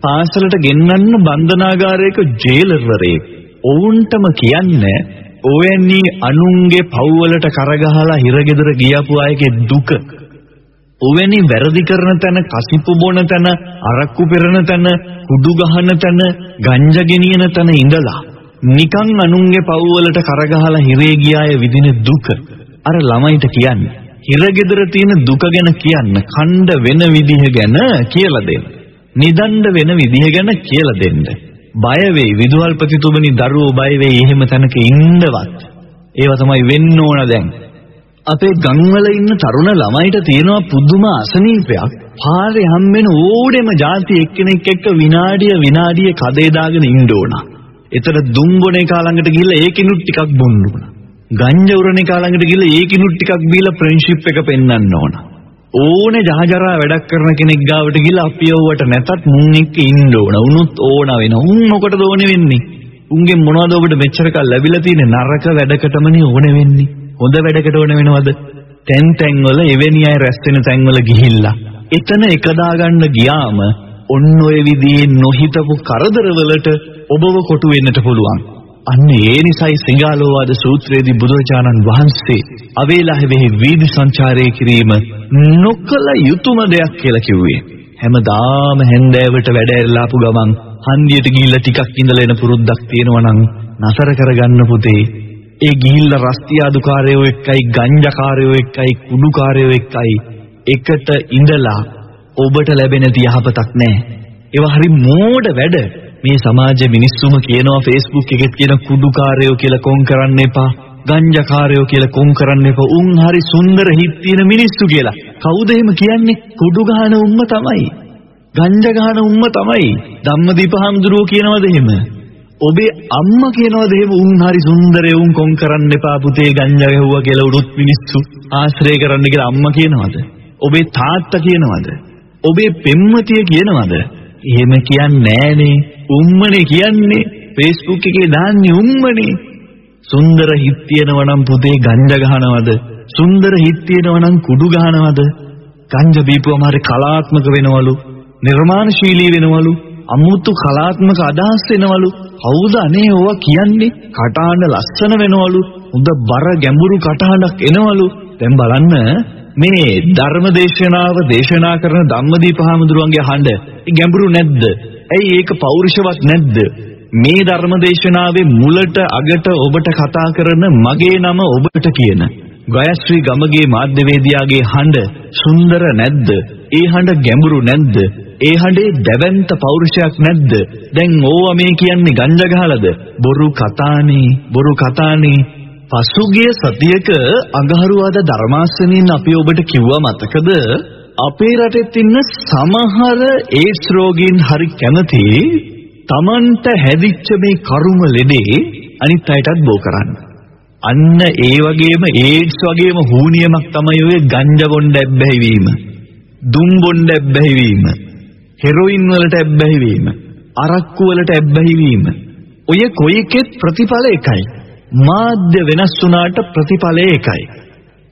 පාසලට ගෙන්නන්න බන්ධනාගාරයක ජේලර්වරයෙක් ඔවුන්ටම කියන්නේ ඔවැනි අනුන්ගේ පව්වලට කරගහලා හිරගෙදර ගියපු අයගේ දුක. ඔවැනි වැරදි කරන තැන කසිපු බොන තැන අරක්කු පෙරන තැන කුඩු ගහන තැන ගංජා ගෙනියන තැන ඉඳලා නිකන් අනුන්ගේ පව්වලට කරගහලා හිරේ ගියාය විදින දුක. අර ළමයිට කියන්නේ හිරගෙදර තියෙන දුක ගැන කියන්න කණ්ඩ වෙන විදිහ ගැන කියලා දෙන්න. නිදණ්ඩ වෙන විදිහ ගැන කියලා දෙන්න බය වෙයි විදුහල්පතිතුමනි දරුවෝ බය වෙයි එහෙම තැනක ඉන්නවත් ඒව තමයි වෙන්න ඕන දැන් අපේ ගම්වල ඉන්න තරුණ ළමයිට තියෙනවා පුදුම අසනීපයක් පාරේ හම්බෙන ඕඩෙම જાති එක්කෙනෙක් එක්ක විනාඩිය විනාඩිය කදේ දාගෙන ඉන්න ඕන. එතන දුම්බොන එක ළඟට ගිහිල්ලා ඒකිනුත් ටිකක් බොන්න ඕන. ගංජා උරන එක ළඟට ගිහිල්ලා ඒකිනුත් ටිකක් බීලා ෆ්‍රෙන්ඩ්ෂිප් එක පෙන්වන්න ඕන. ඕනේ ජහජරා වැඩක් කරන කෙනෙක් ගාවට ගිහලා අපි යවුවට නැතත් මුන් එක්ක ඉන්න ඕන. උනුත් ඕන වෙන. උන් මොකටද ඕනේ වෙන්නේ? උන්ගෙන් මොනවද ඔබට මෙච්චර කල් ලැබිලා තියෙන්නේ? නරක වැඩකටමනේ ඕනේ වෙන්නේ. හොඳ වැඩකට ඕන වෙනවද? තැන් තැන් වල එවැනි අය රැස් වෙන තැන් වල ගිහිල්ලා එතන එක දාගන්න ගියාම ඔන්න ඔය විදිහේ නොහිතපු කරදරවලට ඔබව කොටු වෙන්නට පුළුවන්. අන්න ඒ නිසයි සිංහාලෝවාද සූත්‍රයේදී බුදුරජාණන් වහන්සේ අවේලාහෙහි වීදි සංචාරය කිරීම නොකල යුතුයම දෙයක් කියලා කිව්වේ. හැමදාම හැන්දෑවට වැඩ ඇරලාපු ගමන් හන්දියට ගිහිල්ලා ටිකක් ඉඳලා එන පුරුද්දක් තියෙනවා නම් නතර කරගන්න පුතේ. ඒ ගිහිල්ලා රස්තියාදුකාරයෝ එක්කයි ගංජාකාරයෝ එක්කයි කුඩුකාරයෝ එක්කයි එකට ඉඳලා ඔබට ලැබෙන තියහපතක් නැහැ. ඒවා හරි මෝඩ වැඩ. මේ සමාජයේ මිනිස්සුම කියනවා Facebook එකෙත් කියන කුඩුකාරයෝ කියලා කොන් කරන්න එපා. ගංජාකාරයෝ කියලා කොන් කරන්න එපා. උන් හරි සුන්දර හිත් තියෙන මිනිස්සු කියලා. කවුද එහෙම කියන්නේ? කුඩු ගහන උම්ම තමයි. ගංජා ගහන උම්ම තමයි. ධම්මදීප හාමුදුරුවෝ කියනවද එහෙම? ඔබේ අම්මා කියනවද එහෙම උන් හරි සුන්දරේ උන් කොන් කරන්න එපා පුතේ ගංජා ගැහුවා කියලා උරුත් මිනිස්සු ආශ්‍රය කරන්න කියලා අම්මා කියනවද? ඔබේ තාත්තා කියනවද? ඔබේ පෙම්වතිය කියනවද? එහෙම කියන්නේ නෑනේ. උම්මනේ කියන්නේ. Facebook එකේ දාන්නේ උම්මනේ. සුන්දර හිත් තියෙනවා නම් පුතේ ගංජා ගහනවද? සුන්දර හිත් තියෙනවා නම් කුඩු ගහනවද? ගංජා බීපුවම හරි කලාත්මක වෙනවලු, නිර්මාණශීලී වෙනවලු, අමුතු කලාත්මක අදහස් වෙනවලු. කවුද අනේ ඕවා කියන්නේ? කටහඬ ලස්සන වෙනවලු. හොඳ බර ගැඹුරු කටහඬක් එනවලු. දැන් බලන්න මේ ධර්ම දේශනාව දේශනා කරන ධම්මදීප හාමුදුරුවන්ගේ හඬ ගැඹුරු නැද්ද? ඇයි ඒක පෞරුෂවත් නැද්ද? මේ ධර්ම දේශනාවේ මුලට අගට ඔබට කතා කරන මගේ නම ඔබට කියන ගයශ්‍රී ගමගේ මාධ්‍යවේදියාගේ හඬ සුන්දර නැද්ද? ඒ හඬ ගැඹුරු නැද්ද? ඒ හඬේ දැවැන්ත පෞරුෂයක් නැද්ද? දැන් ඕවා මේ කියන්නේ ගංජා ගහලාද? බොරු කතානේ, බොරු කතානේ. පසුගිය සතියක අඟහරුවාද ධර්මාසනෙන් අපි ඔබට කිව්වා මතකද? අපේ රටෙත් ඉන්න සමහර ඒඩ්ස් රෝගීන් හරි කැමති Tamanට හැදිච්ච මේ කරුම ලෙඩේ අනිත් අයටත් බෝ කරන්න. අන්න ඒ වගේම ඒඩ්ස් වගේම හූනියමක් තමයි ඔය ගංජා බොණ්ඩ ඇබ්බැහි වීම. දුම් බොණ්ඩ ඇබ්බැහි වීම. හෙරොයින් වලට ඇබ්බැහි වීම. අරක්කු වලට ඇබ්බැහි වීම. ඔය කොයිකෙත් ප්‍රතිඵල එකයි. මාධ්‍ය වෙනස් වුණාට ප්‍රතිඵලය එකයි.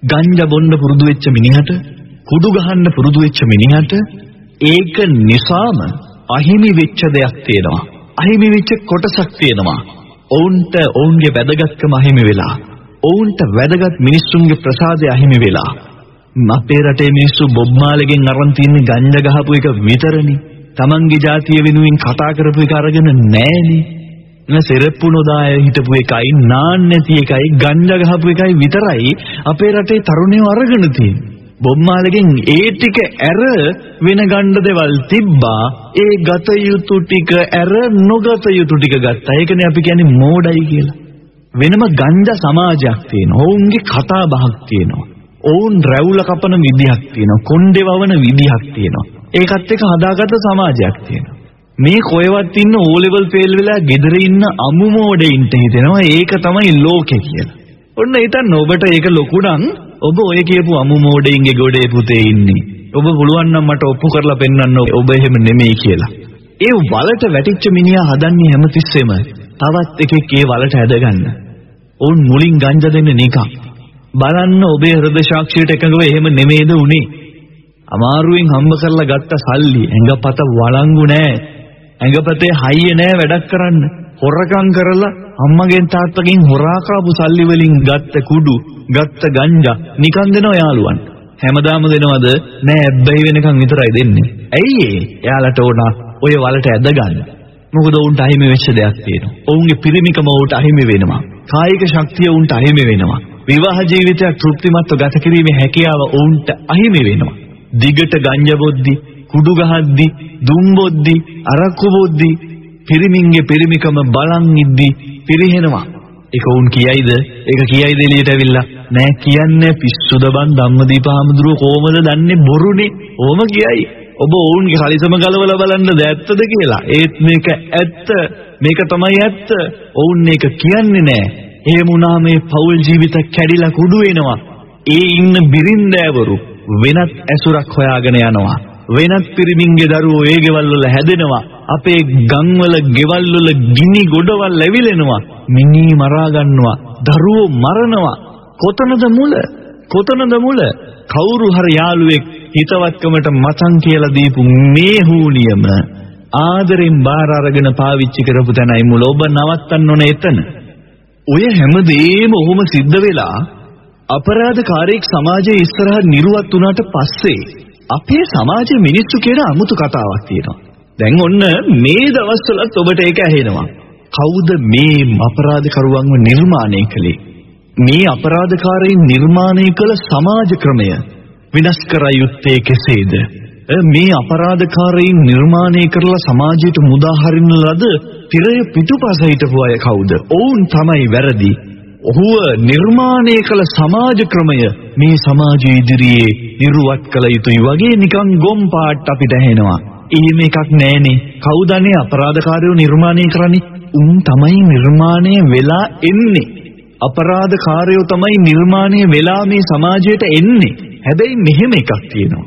ගංජා බොන්න පුරුදු වෙච්ච මිනිහට කුඩු ගහන්න පුරුදු වෙච්ච මිනිහට ඒක නිසාම අහිමි වෙච්ච දෙයක් තියෙනවා. අහිමි වෙච්ච කොටසක් තියෙනවා. ඔවුන්ට ඔවුන්ගේ වැදගත්කම අහිමි වෙලා. ඔවුන්ට වැදගත් මිනිස්සුන්ගේ ප්‍රසාදය අහිමි වෙලා. අපේ රටේ මිනිස්සු බොබ් මාලෙගෙන් අරන් තින්නේ ගංජා ගහපු එක විතරනේ. Tamange ජාතිය වෙනුවෙන් කතා කරපු එක අරගෙන නෑනේ. න සෙරප්පු නොදාය හිටපු එකයි නාන්න නැති එකයි ගංජා ගහපු එකයි විතරයි අපේ රටේ තරුණයෝ අරගෙන තියෙන්නේ. බොම්මාලගෙන් ඒ ටික ඇර වෙන ගණ්ඩ දෙවල් තිබ්බා ඒ ගත යුතු ටික ඇර නොගත යුතු ටික ගත්තා. ඒකනේ අපි කියන්නේ මෝඩයි කියලා. වෙනම ගංජා සමාජයක් තියෙනවා. ඔවුන්ගේ කතා බහක් තියෙනවා. ඔවුන් රැවුල කපන විදිහක් තියෙනවා. කොණ්ඩේ වවන විදිහක් තියෙනවා. ඒකත් එක්ක හදාගත්ත සමාජයක් තියෙනවා. මේ කොයවත් ඉන්න ඕ ලෙවල් ෆේල් වෙලා ගෙදර ඉන්න අමු මෝඩයින්ට හිතෙනවා ඒක තමයි ලෝකේ කියලා. ඔන්න හිතන්න ඔබට ඒක ලොකු නම් ඔබ ඔය කියපු අමු මෝඩයින්ගේ ගොඩේ පුතේ ඉන්නේ. ඔබ පුළුවන් නම් මට ඔප්පු කරලා පෙන්වන්න ඔබ එහෙම නෙමෙයි කියලා. ඒ වලට වැටිච්ච මිනිහා හදන්නේ හැමතිස්සෙම තවත් එකෙක් ඒ වලට ඇදගන්න. ඔවුන් මුලින් ගංජා දෙන්න නිකන්. බලන්න ඔබේ හෘද සාක්ෂියට එකඟව එහෙම නෙමෙයිද උනේ. අමාරුවෙන් හම්බ කරලා ගත්ත සල්ලි ඇඟපත වළංගු නෑ. ඇඟපතේ හයිය නෑ වැඩක් කරන්න. හොරකම් කරලා අම්මගෙන් තාත්තගෙන් හොරා කාපු සල්ලි වලින් ගත්ත කුඩු, ගත්ත ගංජා නිකන් දෙනවා යාළුවන්. හැමදාම දෙනවද? නෑ ඇබ්බැහි වෙනකන් විතරයි දෙන්නේ. ඇයි ඒ? එයාලට ඕන ඔය වලට ඇද ගන්න. මොකද උන්ට අහිමි වෙච්ච දෙයක් තියෙනවා. ඔවුන්ගේ පිරිමිකම උන්ට අහිමි වෙනවා. කායික ශක්තිය උන්ට අහිමි වෙනවා. විවාහ ජීවිතයක් තෘප්තිමත්ව ගත කිරීමේ හැකියාව ඔවුන්ට අහිමි වෙනවා. දිගට ගංජා බොද්දි, කුඩු ගහද්දි, දුම් බොද්දි, අරක්කු බොද්දි පිරිමින්ගේ පිරිමිකම බලන් ඉද්දි පිරිහෙනවා. ඒක වුන් කියයිද? ඒක කියයිද එළියට ඇවිල්ලා? නෑ කියන්නේ පිස්සුද බන් ධම්මදීප හාමුදුරුවෝ කොහමද දන්නේ බොරුනේ? ඕම කියයි. ඔබ ඔවුන්ගේ කලිසම ගලවලා බලන්නද ඇත්තද කියලා. ඒත් මේක ඇත්ත. මේක තමයි ඇත්ත. ඔවුන් මේක කියන්නේ නෑ. එහෙම වුණා මේ පෞල් ජීවිත කැඩිලා කුඩු වෙනවා. ඒ ඉන්න බිරින්දෑවරු වෙනත් ඇසුරක් හොයාගෙන යනවා. වෙනත් පිරිමින්ගේ දරුවෝ ඒ ගෙවල් වල හැදෙනවා. අපේ ගම්වල ගෙවල් වල ගිනි ගොඩවල් ඇවිලෙනවා. මිනි මරා ගන්නවා. දරුවෝ මරනවා. කොතනද මුල? කොතනද මුල? කවුරු හරි යාළුවෙක් හිතවත්කමට මචං කියලා දීපු මේ හූනියම ආදරෙන් බාර අරගෙන පාවිච්චි කරපු තැනයි මුල. ඔබ නවත්තන්න ඕනේ එතන. ඔය හැමදේම ඔහොම සිද්ධ වෙලා අපරාධකාරයෙක් සමාජයේ ඉස්සරහ නිරුවත් වුණාට පස්සේ අපේ සමාජයේ මිනිස්සු කියන අමුතු කතාවක් තියෙනවා. දැන් ඔන්න මේ දවස්වලත් ඔබට ඒක ඇහෙනවා. කවුද මේ අපරාධකරුවන්ව නිර්මාණය කළේ? මේ අපරාධකාරයින් නිර්මාණය කළ සමාජ ක්‍රමය විනාශ කර යුත්තේ කෙසේද? මේ අපරාධකාරයින් නිර්මාණය කරලා සමාජයට මුදා හරින ලද තිරය පිටුපස හිටපු අය කවුද? ඔවුන් තමයි වැරදි. ඔහුව නිර්මාණය කළ සමාජ ක්‍රමය මේ සමාජය ඉදිරියේ නිර්වත් කළ යුතුයි වගේ නිකන් ගොම් පාට් අපිට ඇහෙනවා. එහෙම එකක් නෑනේ. කවුදන්නේ අපරාධකාරයෝ නිර්මාණය කරන්නේ? උන් තමයි නිර්මාණය වෙලා එන්නේ. අපරාධකාරයෝ තමයි නිර්මාණය වෙලා මේ සමාජයට එන්නේ. හැබැයි මෙහෙම එකක් තියෙනවා.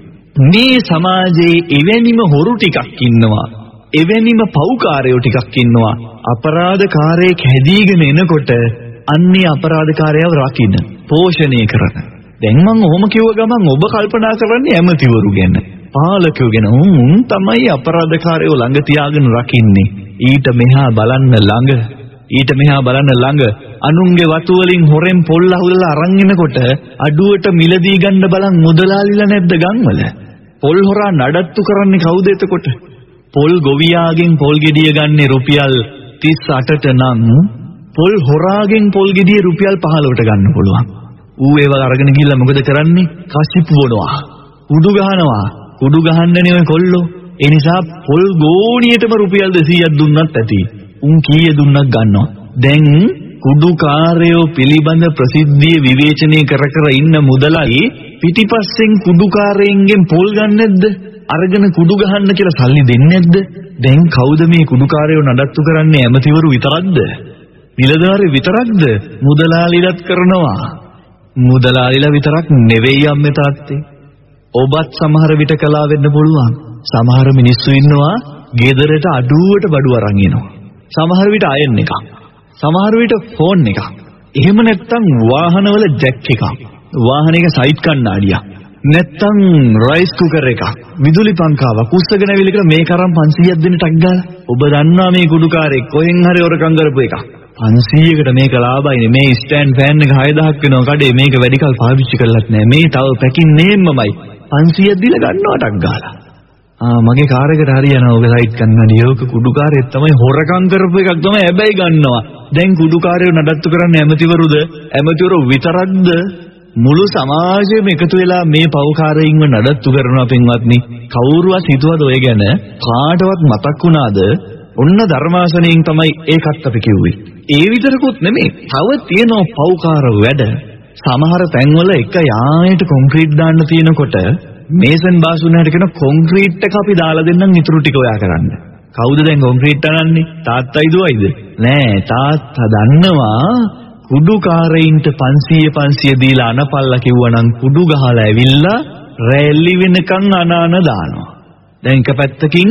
මේ සමාජයේ එවැනිම හොරු ටිකක් ඉන්නවා. එවැනිම පව්කාරයෝ ටිකක් ඉන්නවා. අපරාධකාරයෙක් හැදීගෙන එනකොට අන්නේ අපරාධකාරයව රකින්න, පෝෂණය කරන. දැන් මම ඔහොම කිව්ව ගමන් ඔබ කල්පනා කරන්නේ ඇමතිවරු ගැන. පාලකයෝ ගැන. උන් තමයි අපරාධකාරයෝ ළඟ තියාගෙන රකින්නේ. ඊට මෙහා බලන්න ළඟ ඊට මෙහා බලන්න ළඟ අනුන්ගේ වතු වලින් හොරෙන් පොල් අහුලලා අරන් එනකොට අඩුවට මිලදී ගන්න බලන් මුදලාලිලා නැද්ද ගම්වල? පොල් හොරා නඩත්තු කරන්නේ කවුද එතකොට? පොල් ගොවියාගෙන් පොල් ගෙඩිය ගන්නේ රුපියල් 38ට නම් පොල් හොරාගෙන් පොල් ගෙඩිය රුපියල් 15ට ගන්න පුළුවන්. ඌ ඒව අරගෙන ගිහිල්ලා මොකද කරන්නේ? කසිප්පු බොනවා. උඩු ගහනවා. උඩු ගහන්නනේ ඔය කොල්ලෝ. ඒ නිසා පොල් ගෝණියටම රුපියල් 200ක් දුන්නත් ඇති. උන් කීය දුන්නක් ගන්නවා. දැන් කුඩුකාරයෝ පිළිබඳ ප්‍රසිද්ධිය විවේචනය කර කර ඉන්න මුදලයි පිටිපස්සෙන් කුඩුකාරයෙන්ගෙන් පොල් ගන්න නැද්ද? අරගෙන කුඩු ගහන්න කියලා සල්ලි දෙන්නේ නැද්ද? දැන් කවුද මේ කුඩුකාරයෝ නඩත්තු කරන්නේ ඇමතිවරු විතරක්ද? නිලධාරි විතරක්ද? මුදලාලිලත් කරනවා. මුදලාලිලා විතරක් නෙවෙයි අම්මේ තාත්තේ. ඔබත් සමහර විට කලා වෙන්න පුළුවන්. සමහර මිනිස්සු ඉන්නවා ගෙදරට අඩුවට බඩු අරන් එනවා. සමහර විට අයන් එකක්. සමහර විට ෆෝන් එකක්. එහෙම නැත්නම් වාහනවල ජැක් එකක්. වාහනයක සයිඩ් කණ්ණාඩියක්. නැත්තම් රයිස් කුකර් එකක් විදුලි පංකාවක් උස්සගෙන ඇවිල්ලා මේක අරන් 500ක් දෙන්න ටක් ගාලා ඔබ දන්නා මේ කුඩුකාරයෙක් කොහෙන් හරි හොරකම් කරපු එකක් 500කට මේක ලාභයිනේ මේ ස්ටෑන්ඩ් ෆෑන් එක 6000ක් වෙනවා කඩේ. මේක වැඩි කල් පාවිච්චි කරලත් නෑ. මේ තව පැකින් නේම්මමයි 500ක් දීලා ගන්නවා ටක් ගාලා ආ මගේ කාර් එකට හරියනවා. ඔබ සයිට් කන්නඩිය ඔක කුඩුකාරයෙක් තමයි. හොරකම් කරපු එකක් තමයි හැබැයි ගන්නවා. දැන් කුඩුකාරයෝ නඩත්තු කරන්නේ ඇමතිවරුද? ඇමතිවරු විතරක්ද? මුළු සමාජයම එකතු වෙලා මේ පව්කාරයින්ව නඩත්තු කරනවා පින්වත්නි. කවුරුවත් හිතුවද ඔය ගැන? කාටවත් මතක් වුණාද? ඔන්න ධර්මාසනයෙන් තමයි ඒකත් අපි කිව්වේ. ඒ විතරකුත් නෙමෙයි තව තියෙනවා පව්කාර වැඩ. සමහර තැන්වල එක යායට කොන්ක්‍රීට් දාන්න තියෙනකොට මේසන් බාසුනහට කියන කොන්ක්‍රීට් එක අපි දාලා දෙන්නම් ඉතුරු ටික ඔයා කරන්න. කවුද දැන් කොන්ක්‍රීට් අනන්නේ තාත්තයි දුවයිද? නෑ තාත්තා දන්නවා කුඩුකාරයින්ට 500 500 දීලා අනපල්ලා කිව්වනම් කුඩු ගහලා ඇවිල්ලා රැලි වෙනකන් අනාන දානවා. දැන් එක පැත්තකින්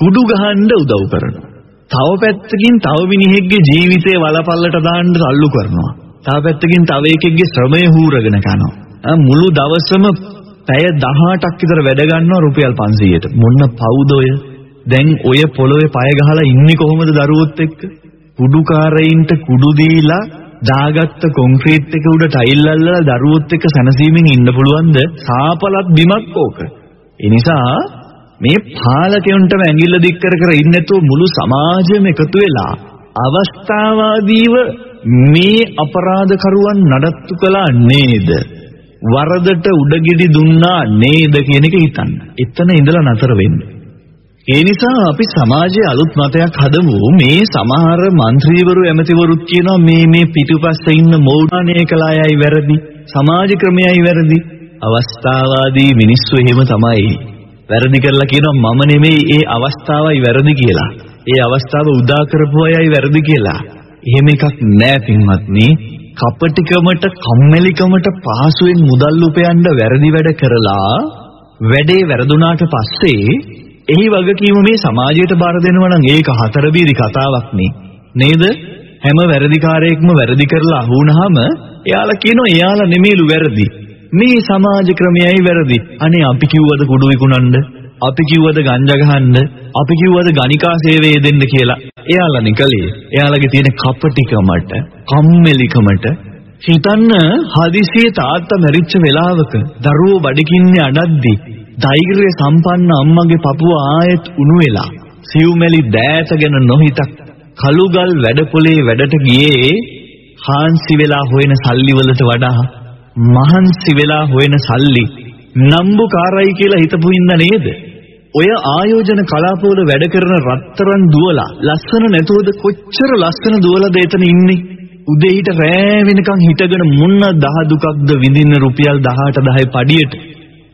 කුඩු ගහන්න උදව් කරනවා. තව පැත්තකින් තව මිනිහෙක්ගේ ජීවිතේ වලපල්ලට දාන්න තල්ලු කරනවා. තව පැත්තකින් තව එකෙක්ගේ ශ්‍රමය හූරගෙන කනවා. මුළු දවසම පැය 18ක් විතර වැඩ ගන්නවා රුපියල් 500ට. මොන්න පවුද ඔය? දැන් ඔය පොළොවේ පය ගහලා ඉන්නේ කොහොමද දරුවොත් එක්ක? කුඩුකාරයින්ට කුඩු දීලා දාගත්ත කොන්ක්‍රීට් එක උඩ ටයිල් අල්ලලා දරුවොත් එක්ක සැනසීමෙන් ඉන්න පුළුවන්ද? සාපලත් බිමක් ඕක. ඒ නිසා මේ පාලකයන්ටම ඇඟිල්ල දික් කර කර ඉන්නේ නැතුව මුළු සමාජයම එකතු වෙලා අවස්ථාවාදීව මේ අපරාධකරුවන් නඩත්තු කළා නේද? වරදට උඩගිඩි දුන්නා නේද කියන එක හිතන්න. එතන ඉඳලා නතර වෙන්න. ඒ නිසා අපි සමාජයේ අලුත් මතයක් හදමු. මේ සමහර മന്ത്രിවරු ඇමතිවරුත් කියනවා මේ මේ පිටුපස්සේ ඉන්න මෝඩානේ කළා යයි වැරදි. සමාජ ක්‍රමයයි වැරදි. අවස්ථාවාදී මිනිස්සු එහෙම තමයි. වැරදි කරලා කියනවා මම නෙමෙයි ඒ අවස්ථාවයි වැරදි කියලා ඒ අවස්ථාව උදා කරපු අයයි වැරදි කියලා එහෙම එකක් නෑ පින්වත්නි කපටිකමට කම්මැලිකමට පහසුවෙන් මුදල් උපයන්න වැරදි වැඩ කරලා වැඩේ වැරදුනාට පස්සේ එහි වගකීම මේ සමාජයට බාර දෙනවා නම් ඒක හතරබීරි කතාවක් නේ. නේද? හැම වැරදිකාරයෙක්ම වැරදි කරලා අහුනහම එයාලා කියනවා එයාලා නෙමෙයිලු වැරදි. මේ සමාජ ක්‍රමයයි වැරදි. අනේ අපි කිව්වද කුඩු විකුණන්න? අපි කිව්වද ගංජා ගහන්න? අපි කිව්වද ගණිකා සේවය දෙන්න කියලා? එයාලා නිකලේ. එයාලගේ තියෙන කපටිකමට, කම්මැලිකමට හිතන්න හදිසියේ තාත්තා මැරිච්ච වෙලාවක දරුවෝ බඩගින්නේ අඬද්දි ධෛර්ය සම්පන්න අම්මගේ පපුව ආයෙත් උණු වෙලා සිව්මැලි දෑතගෙන නොහිතක් කළුගල් වැඩපොලේ වැඩට ගියේ හාන්සි වෙලා හොයන සල්ලි වලට වඩා මහන්සි වෙලා හොයන සල්ලි නම්බුකාරයි කියලා හිතපු ඉන්න නේද? ඔය ආයෝජන කලාපවල වැඩ කරන රත්තරන් දුවලා ලස්සන නැතුවද කොච්චර ලස්සන දුවලාද එතන ඉන්නේ? උදේ හිට රෑ වෙනකන් හිටගෙන මුන්න දහ දුකක්ද විඳින්න රුපියල් 18 10 පඩියට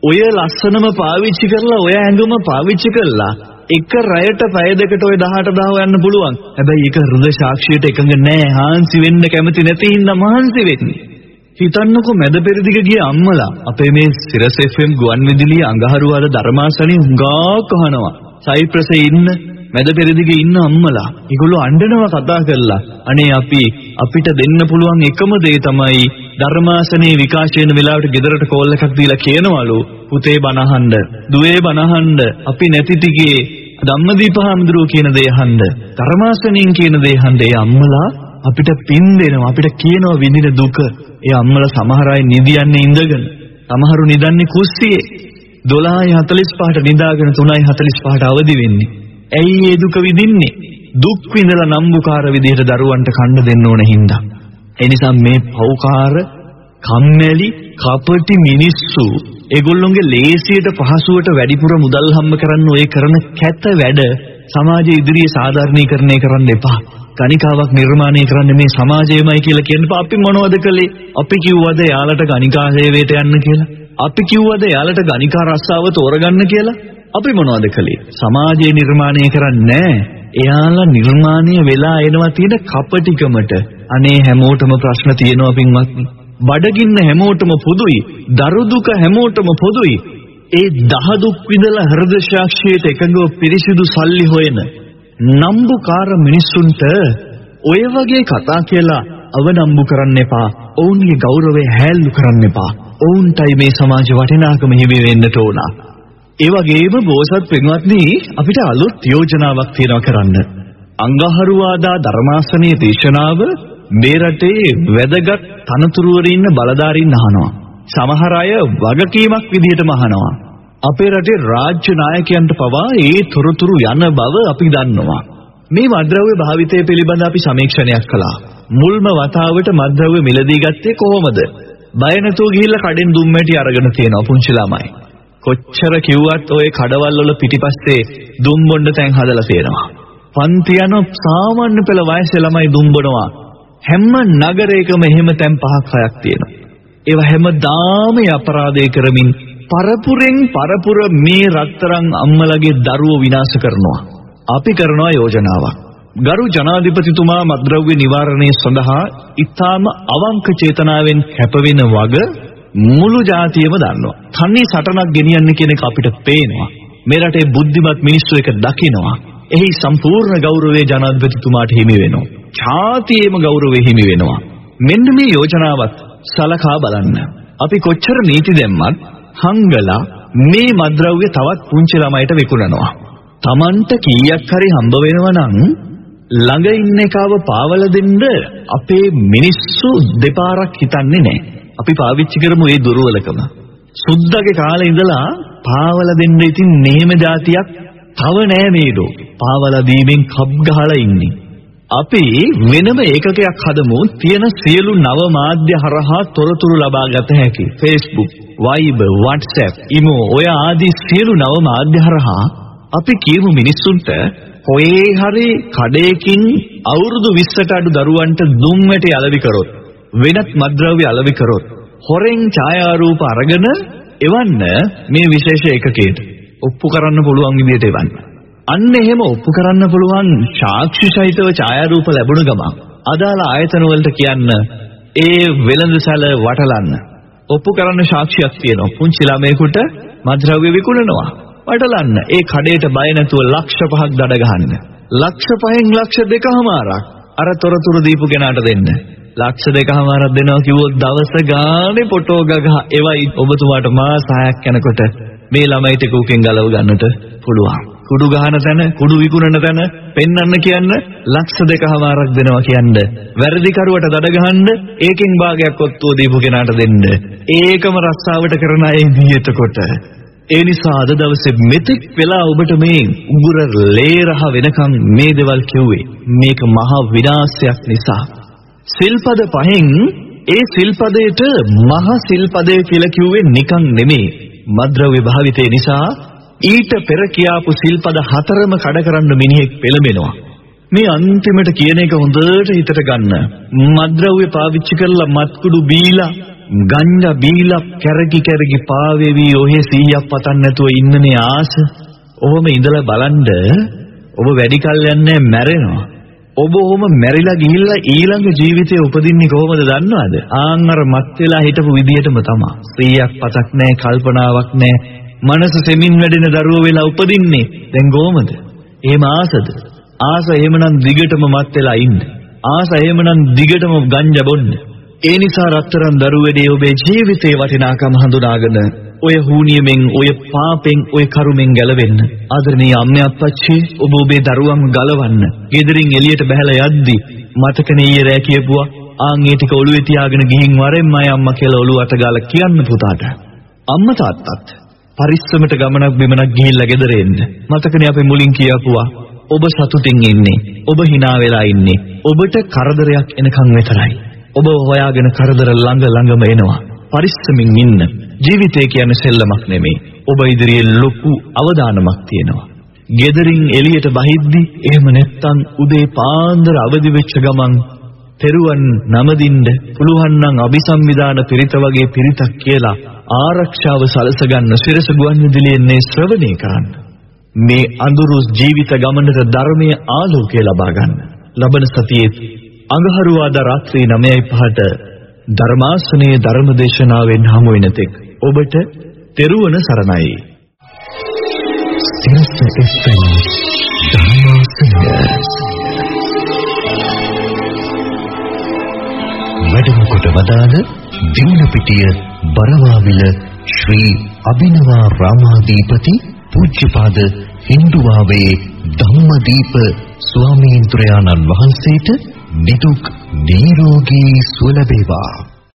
ඔය ලස්සනම පාවිච්චි කරලා ඔය ඇඟම පාවිච්චි කරලා එක රැයට පැය දෙකට ඔය 18 10 යන්න පුළුවන්. හැබැයි ඒක හෘද සාක්ෂියට එකඟ නෑ. හාන්සි වෙන්න කැමති නැති හින්දා මහන්සි වෙන්නේ. හිතන්නකෝ මැද පෙරදිග ගිය අම්මලා අපේ මේ සිරස FM ගුවන් විදුලියේ අඟහරුවාද ධර්මාසනේ හුඟක් අහනවා. සයිප්‍රසේ ඉන්න මැද පෙරදිගේ ඉන්න අම්මලා. ඒගොල්ලෝ අඬනවා කතා කරලා. අනේ අපි අපිට දෙන්න පුළුවන් එකම දේ තමයි ධර්මාසනේ විකාශය වෙන වෙලාවට ගෙදරට කෝල් එකක් දීලා කියනවලු පුතේ බනහන්න දුවේ බනහන්න අපි නැති ටිකේ ධම්මදීප හාමුදුරුව කියන දේ අහන්න ධර්මාසනෙන් කියන දේ අහන්න ඒ අම්මලා අපිට පින් දෙනවා අපිට කියනවා විඳින දුක. ඒ අම්මලා සමහර අය නිදියන්නේ ඉඳගෙන. සමහරු නිදන්නේ කුස්සියේ. 12:45ට නිදාගෙන 3:45ට අවදි වෙන්නේ. ඇයි ඒ දුක විඳින්නේ? දුක් විඳලා නම්බුකාර විදිහට දරුවන්ට කන්න දෙන්න ඕන හින්දා. ඒ නිසා මේ පෞකාර කම්මැලි කපටි මිනිස්සු ඒගොල්ලොන්ගේ ලේසියට පහසුවට වැඩිපුර මුදල් හම්බ කරන්න ඔය කරන කැත වැඩ සමාජ ඉදිරියේ සාධාරණීකරණය කරන්න එපා. ගණිකාවක් නිර්මාණය කරන්න මේ සමාජයමයි කියලා කියනපා අපි මොනවද කළේ? අපි කිව්වද යාලට ගණිකා සේවයට යන්න කියලා? අපි කිව්වද යාලට ගණිකා රස්සාව තෝරගන්න කියලා? අපි මොනවද කළේ? සමාජය නිර්මාණය කරන්නේ එයාලා නිර්මාණය වෙලා එනවා තියෙන කපටිකමට. අනේ හැමෝටම ප්‍රශ්න තියෙනවා පින්වත්නි. බඩගින්න හැමෝටම පොදුයි. දරු දුක හැමෝටම පොදුයි. ඒ දහ දුක් විඳලා හෘද සාක්ෂියට එකඟව පිරිසිදු සල්ලි හොයන නම්බුකාර මිනිස්සුන්ට ඔය වගේ කතා කියලා අවනම්බු කරන්න එපා. ඔවුන්ගේ ගෞරවය හැල්ලු කරන්න එපා. ඔවුන්ටයි මේ සමාජ වටිනාකම හිමි වෙන්නට ඕන. ඒ වගේම බෝසත් පින්වත්නි අපිට අලුත් යෝජනාවක් තියෙනවා කරන්න. අංගහරුවාදා ධර්මාසනයේ දේශනාව මේ රටේ වැදගත් තනතුරු වල ඉන්න බලධාරීන් අහනවා. සමහර අය වගකීමක් විදිහටම අහනවා. අපේ රටේ රාජ්‍ය නායකයන්ට පවා ඒ තොරතුරු යන බව අපි දන්නවා. මේ මද්ද්‍රව්‍ය භාවිතය පිළිබඳ අපි සමීක්ෂණයක් කළා. මුල්ම වතාවට මද්ද්‍රව්‍ය මිලදී ගත්තේ කොහොමද? බය නැතුව ගිහිල්ලා කඩෙන් දුම්මැටි අරගෙන තියෙනවා පුංචි ළමයි. කොච්චර කිව්වත් ওই කඩවල් වල පිටිපස්සේ දුම් බොන්න තැන් හදලා තියෙනවා. පන්ති යන සාමාන්‍ය පෙළ වයසේ ළමයි දුම් බොනවා. හැම නගරයකම එහෙම තැන් පහක් හයක් තියෙනවා. ඒව හැමදාම අපරාධය කරමින් පරපුරෙන් පරපුර මේ රත්තරන් අම්මලගේ දරුවෝ විනාශ කරනවා. අපි කරනවා යෝජනාවක්. ගරු ජනාධිපතිතුමා මද්ද්‍රව්‍ය නිවාරණය සඳහා ඊටාම අවංක චේතනාවෙන් කැපවෙන වග මුළු ජාතියම දන්නවා. තන්නේ සටනක් ගෙනියන්න කියන එක අපිට පේනවා. මේ රටේ බුද්ධිමත් මිනිස්සු එක දකිනවා. එහි සම්පූර්ණ ගෞරවය ජනාධිපතිතුමාට හිමි වෙනවා. ඡාතියේම ගෞරවය හිමි වෙනවා. මෙන්න මේ යෝජනාවත් සලකා බලන්න. අපි කොච්චර නීති දැම්මත් හංගලා මේ මද්ද්‍රව්‍ය තවත් පුංචි ළමයිට විකුණනවා. Tamanට කීයක් හරි හම්බ වෙනවා නම් ළඟ ඉන්න එකව පාවල දෙන්න අපේ මිනිස්සු දෙපාරක් හිතන්නේ නැහැ. අපි පාවිච්චි කරමු මේ දුර්වලකම. සුද්දගේ කාලේ ඉඳලා පාවල දෙන්න ඉතින් නේම જાතියක් තව නෑ මේ ලෝකේ. පාවල දීමෙන් කප් ගහලා ඉන්නේ. අපි වෙනම ඒකකයක් හදමු. තියෙන සියලු නව මාධ්‍ය හරහා තොරතුරු ලබා ගත හැකි. Facebook, Viber, WhatsApp, Imo ඔය ආදී සියලු නව මාධ්‍ය හරහා අපි කියමු මිනිස්සුන්ට කොහේ හරි කඩේකින් අවුරුදු 20ට අඩු දරුවන්ට දුම් වැටි අලවි කරොත් වෙනත් මද්ද්‍රව්‍ය අලවි කරොත් හොරෙන් ඡායාරූප අරගෙන එවන්න මේ විශේෂ ඒකකයට ඔප්පු කරන්න පුළුවන් විදිහට එවන්න. අන්න එහෙම ඔප්පු කරන්න පුළුවන් සාක්ෂි සහිතව ඡායාරූප ලැබුණ ගමන් අදාළ ආයතන වලට කියන්න ඒ වෙළඳසැල වටලන්න. ඔප්පු කරන්න සාක්ෂියක් තියෙනවා. පුංචි ළමයෙකුට මද්ද්‍රව්‍ය විකුණනවා. වටලන්න. ඒ කඩේට බය නැතුව ලක්ෂ පහක් දඩ ගහන්න. ලක්ෂ පහෙන් ලක්ෂ දෙකමාරක් අර තොරතුරු දීපු කෙනාට දෙන්න. ලක්ෂ දෙකමාරක් දෙනවා කිව්වොත් දවස ගානේ ෆොටෝ ගගහ එවයි ඔබතුමාට මාස 6ක් යනකොට මේ ළමයිට කෝකෙන් ගලව ගන්නට පුළුවන්. කුඩු ගහන තැන, කුඩු විකුණන තැන පෙන්වන්න කියන්න ලක්ෂ දෙකමාරක් දෙනවා කියන්න. වැරදි කරුවට දඩ ගහන්න ඒකෙන් භාගයක් ඔත්තුව දීපු කෙනාට දෙන්න. ඒකම රස්සාවට කරන අය ඉදියටකොට ඒ නිසා අද දවසේ මෙතෙක් වෙලා ඔබට මේ උගුර ලේරහ වෙනකම් මේ දේවල් කිව්වේ මේක මහා විනාශයක් නිසා සිල්පද පහෙන් ඒ සිල්පදයට මහා සිල්පදය කියලා කිව්වේ නිකන් නෙමෙයි මද්ද්‍රව්‍ය භාවිතේ නිසා ඊට පෙර කියාපු සිල්පද හතරම කඩ කරන්න මිනිහෙක් පෙළඹෙනවා මේ අන්තිමට කියන එක හොඳට හිතට ගන්න මද්ද්‍රව්‍ය පාවිච්චි කරලා මත්කුඩු බීලා ගංජා බීලා කැරකි කැරකි පාවෙවි ඔහෙ 100ක් පතන්න නැතුව ඉන්නනේ ආස. ඔහොම ඉඳලා බලන්න ඔබ වැඩි කල් යන්නේ මැරෙනවා. ඔබ ඔහොම මැරිලා ගිහිල්ලා ඊළඟ ජීවිතේ උපදින්නේ කොහොමද දන්නවද? ආන් අර මත් වෙලා හිටපු විදිහටම තමයි. 100ක් පතක් නැහැ, කල්පනාවක් නැහැ. මනස සෙමින් වැඩෙන දරුවෝ වෙලා උපදින්නේ. දැන් කොහොමද? එහෙම ආසද? ආස එහෙමනම් දිගටම මත් වෙලා ඉන්න. ආස එහෙමනම් දිගටම ගංජා බොන්න. ඒ නිසා රත්තරන් දරුවැඩේ ඔබේ ජීවිතේ වටිනාකම හඳුනාගෙන ඔය හුනියමෙන් ඔය පාපෙන් ඔය කරුමෙන් ගැලවෙන්න. ආදරණීය අම්මේ අප්පච්චි ඔබ ඔබේ දරුවන් ගලවන්න. ගෙදරින් එළියට බහැලා යද්දි මතකනේ ඊයේ රෑ කියපුවා ආන් ඒ ටික ඔළුවේ තියාගෙන ගිහින් වරෙන් මයි අම්මා කියලා ඔළුව අත ගාලා කියන්න පුතාට. අම්මා තාත්තත් පරිස්සමට ගමනක් බිමනක් ගිහිල්ලා ගෙදර එන්න. මතකනේ අපි මුලින් කියපුවා ඔබ සතුටින් ඉන්නේ. ඔබ hina වෙලා ඉන්නේ. ඔබට කරදරයක් එනකන් විතරයි. ඔබ හොයාගෙන කරදර ළඟ ළඟම එනවා. පරිස්සමින් ඉන්න. ජීවිතය කියන්නේ සෙල්ලමක් නෙමෙයි. ඔබ ඉදිරියේ ලොකු අවදානමක් තියෙනවා. ගෙදරින් එළියට බහිද්දි එහෙම නැත්තම් උදේ පාන්දර අවදි වෙච්ච ගමන් තෙරුවන් නමදින්න පුළුවන් නම් අபிසම්විධාන පිරිත වගේ පිරිතක් කියලා ආරක්ෂාව සලස ගන්න සිරස ගුවන්විදුලියේ ශ්‍රවණය කරන්න. මේ අඳුරු ජීවිත ගමනට ධර්මයේ ආලෝකය ලබා ගන්න. ලබන සතියේ අඟහරුවාදා රාත්‍රී 9:05ට ධර්මාසනයේ ධර්මදේශනාවෙන් හමු වෙන තෙක් ඔබට තෙරුවන සරණයි. සිරස FM ධර්මාසනය වැඩම කොට වදාළ දිනුනපිටිය බරවාවිල ශ්‍රී අභිනවා රාමාදීපති පූජ්‍යපාද හින්දුවාවේ ධම්මදීප ස්වාමීන් වහන්සේට නිදුක් නිරෝගී සුව ලැබේවා.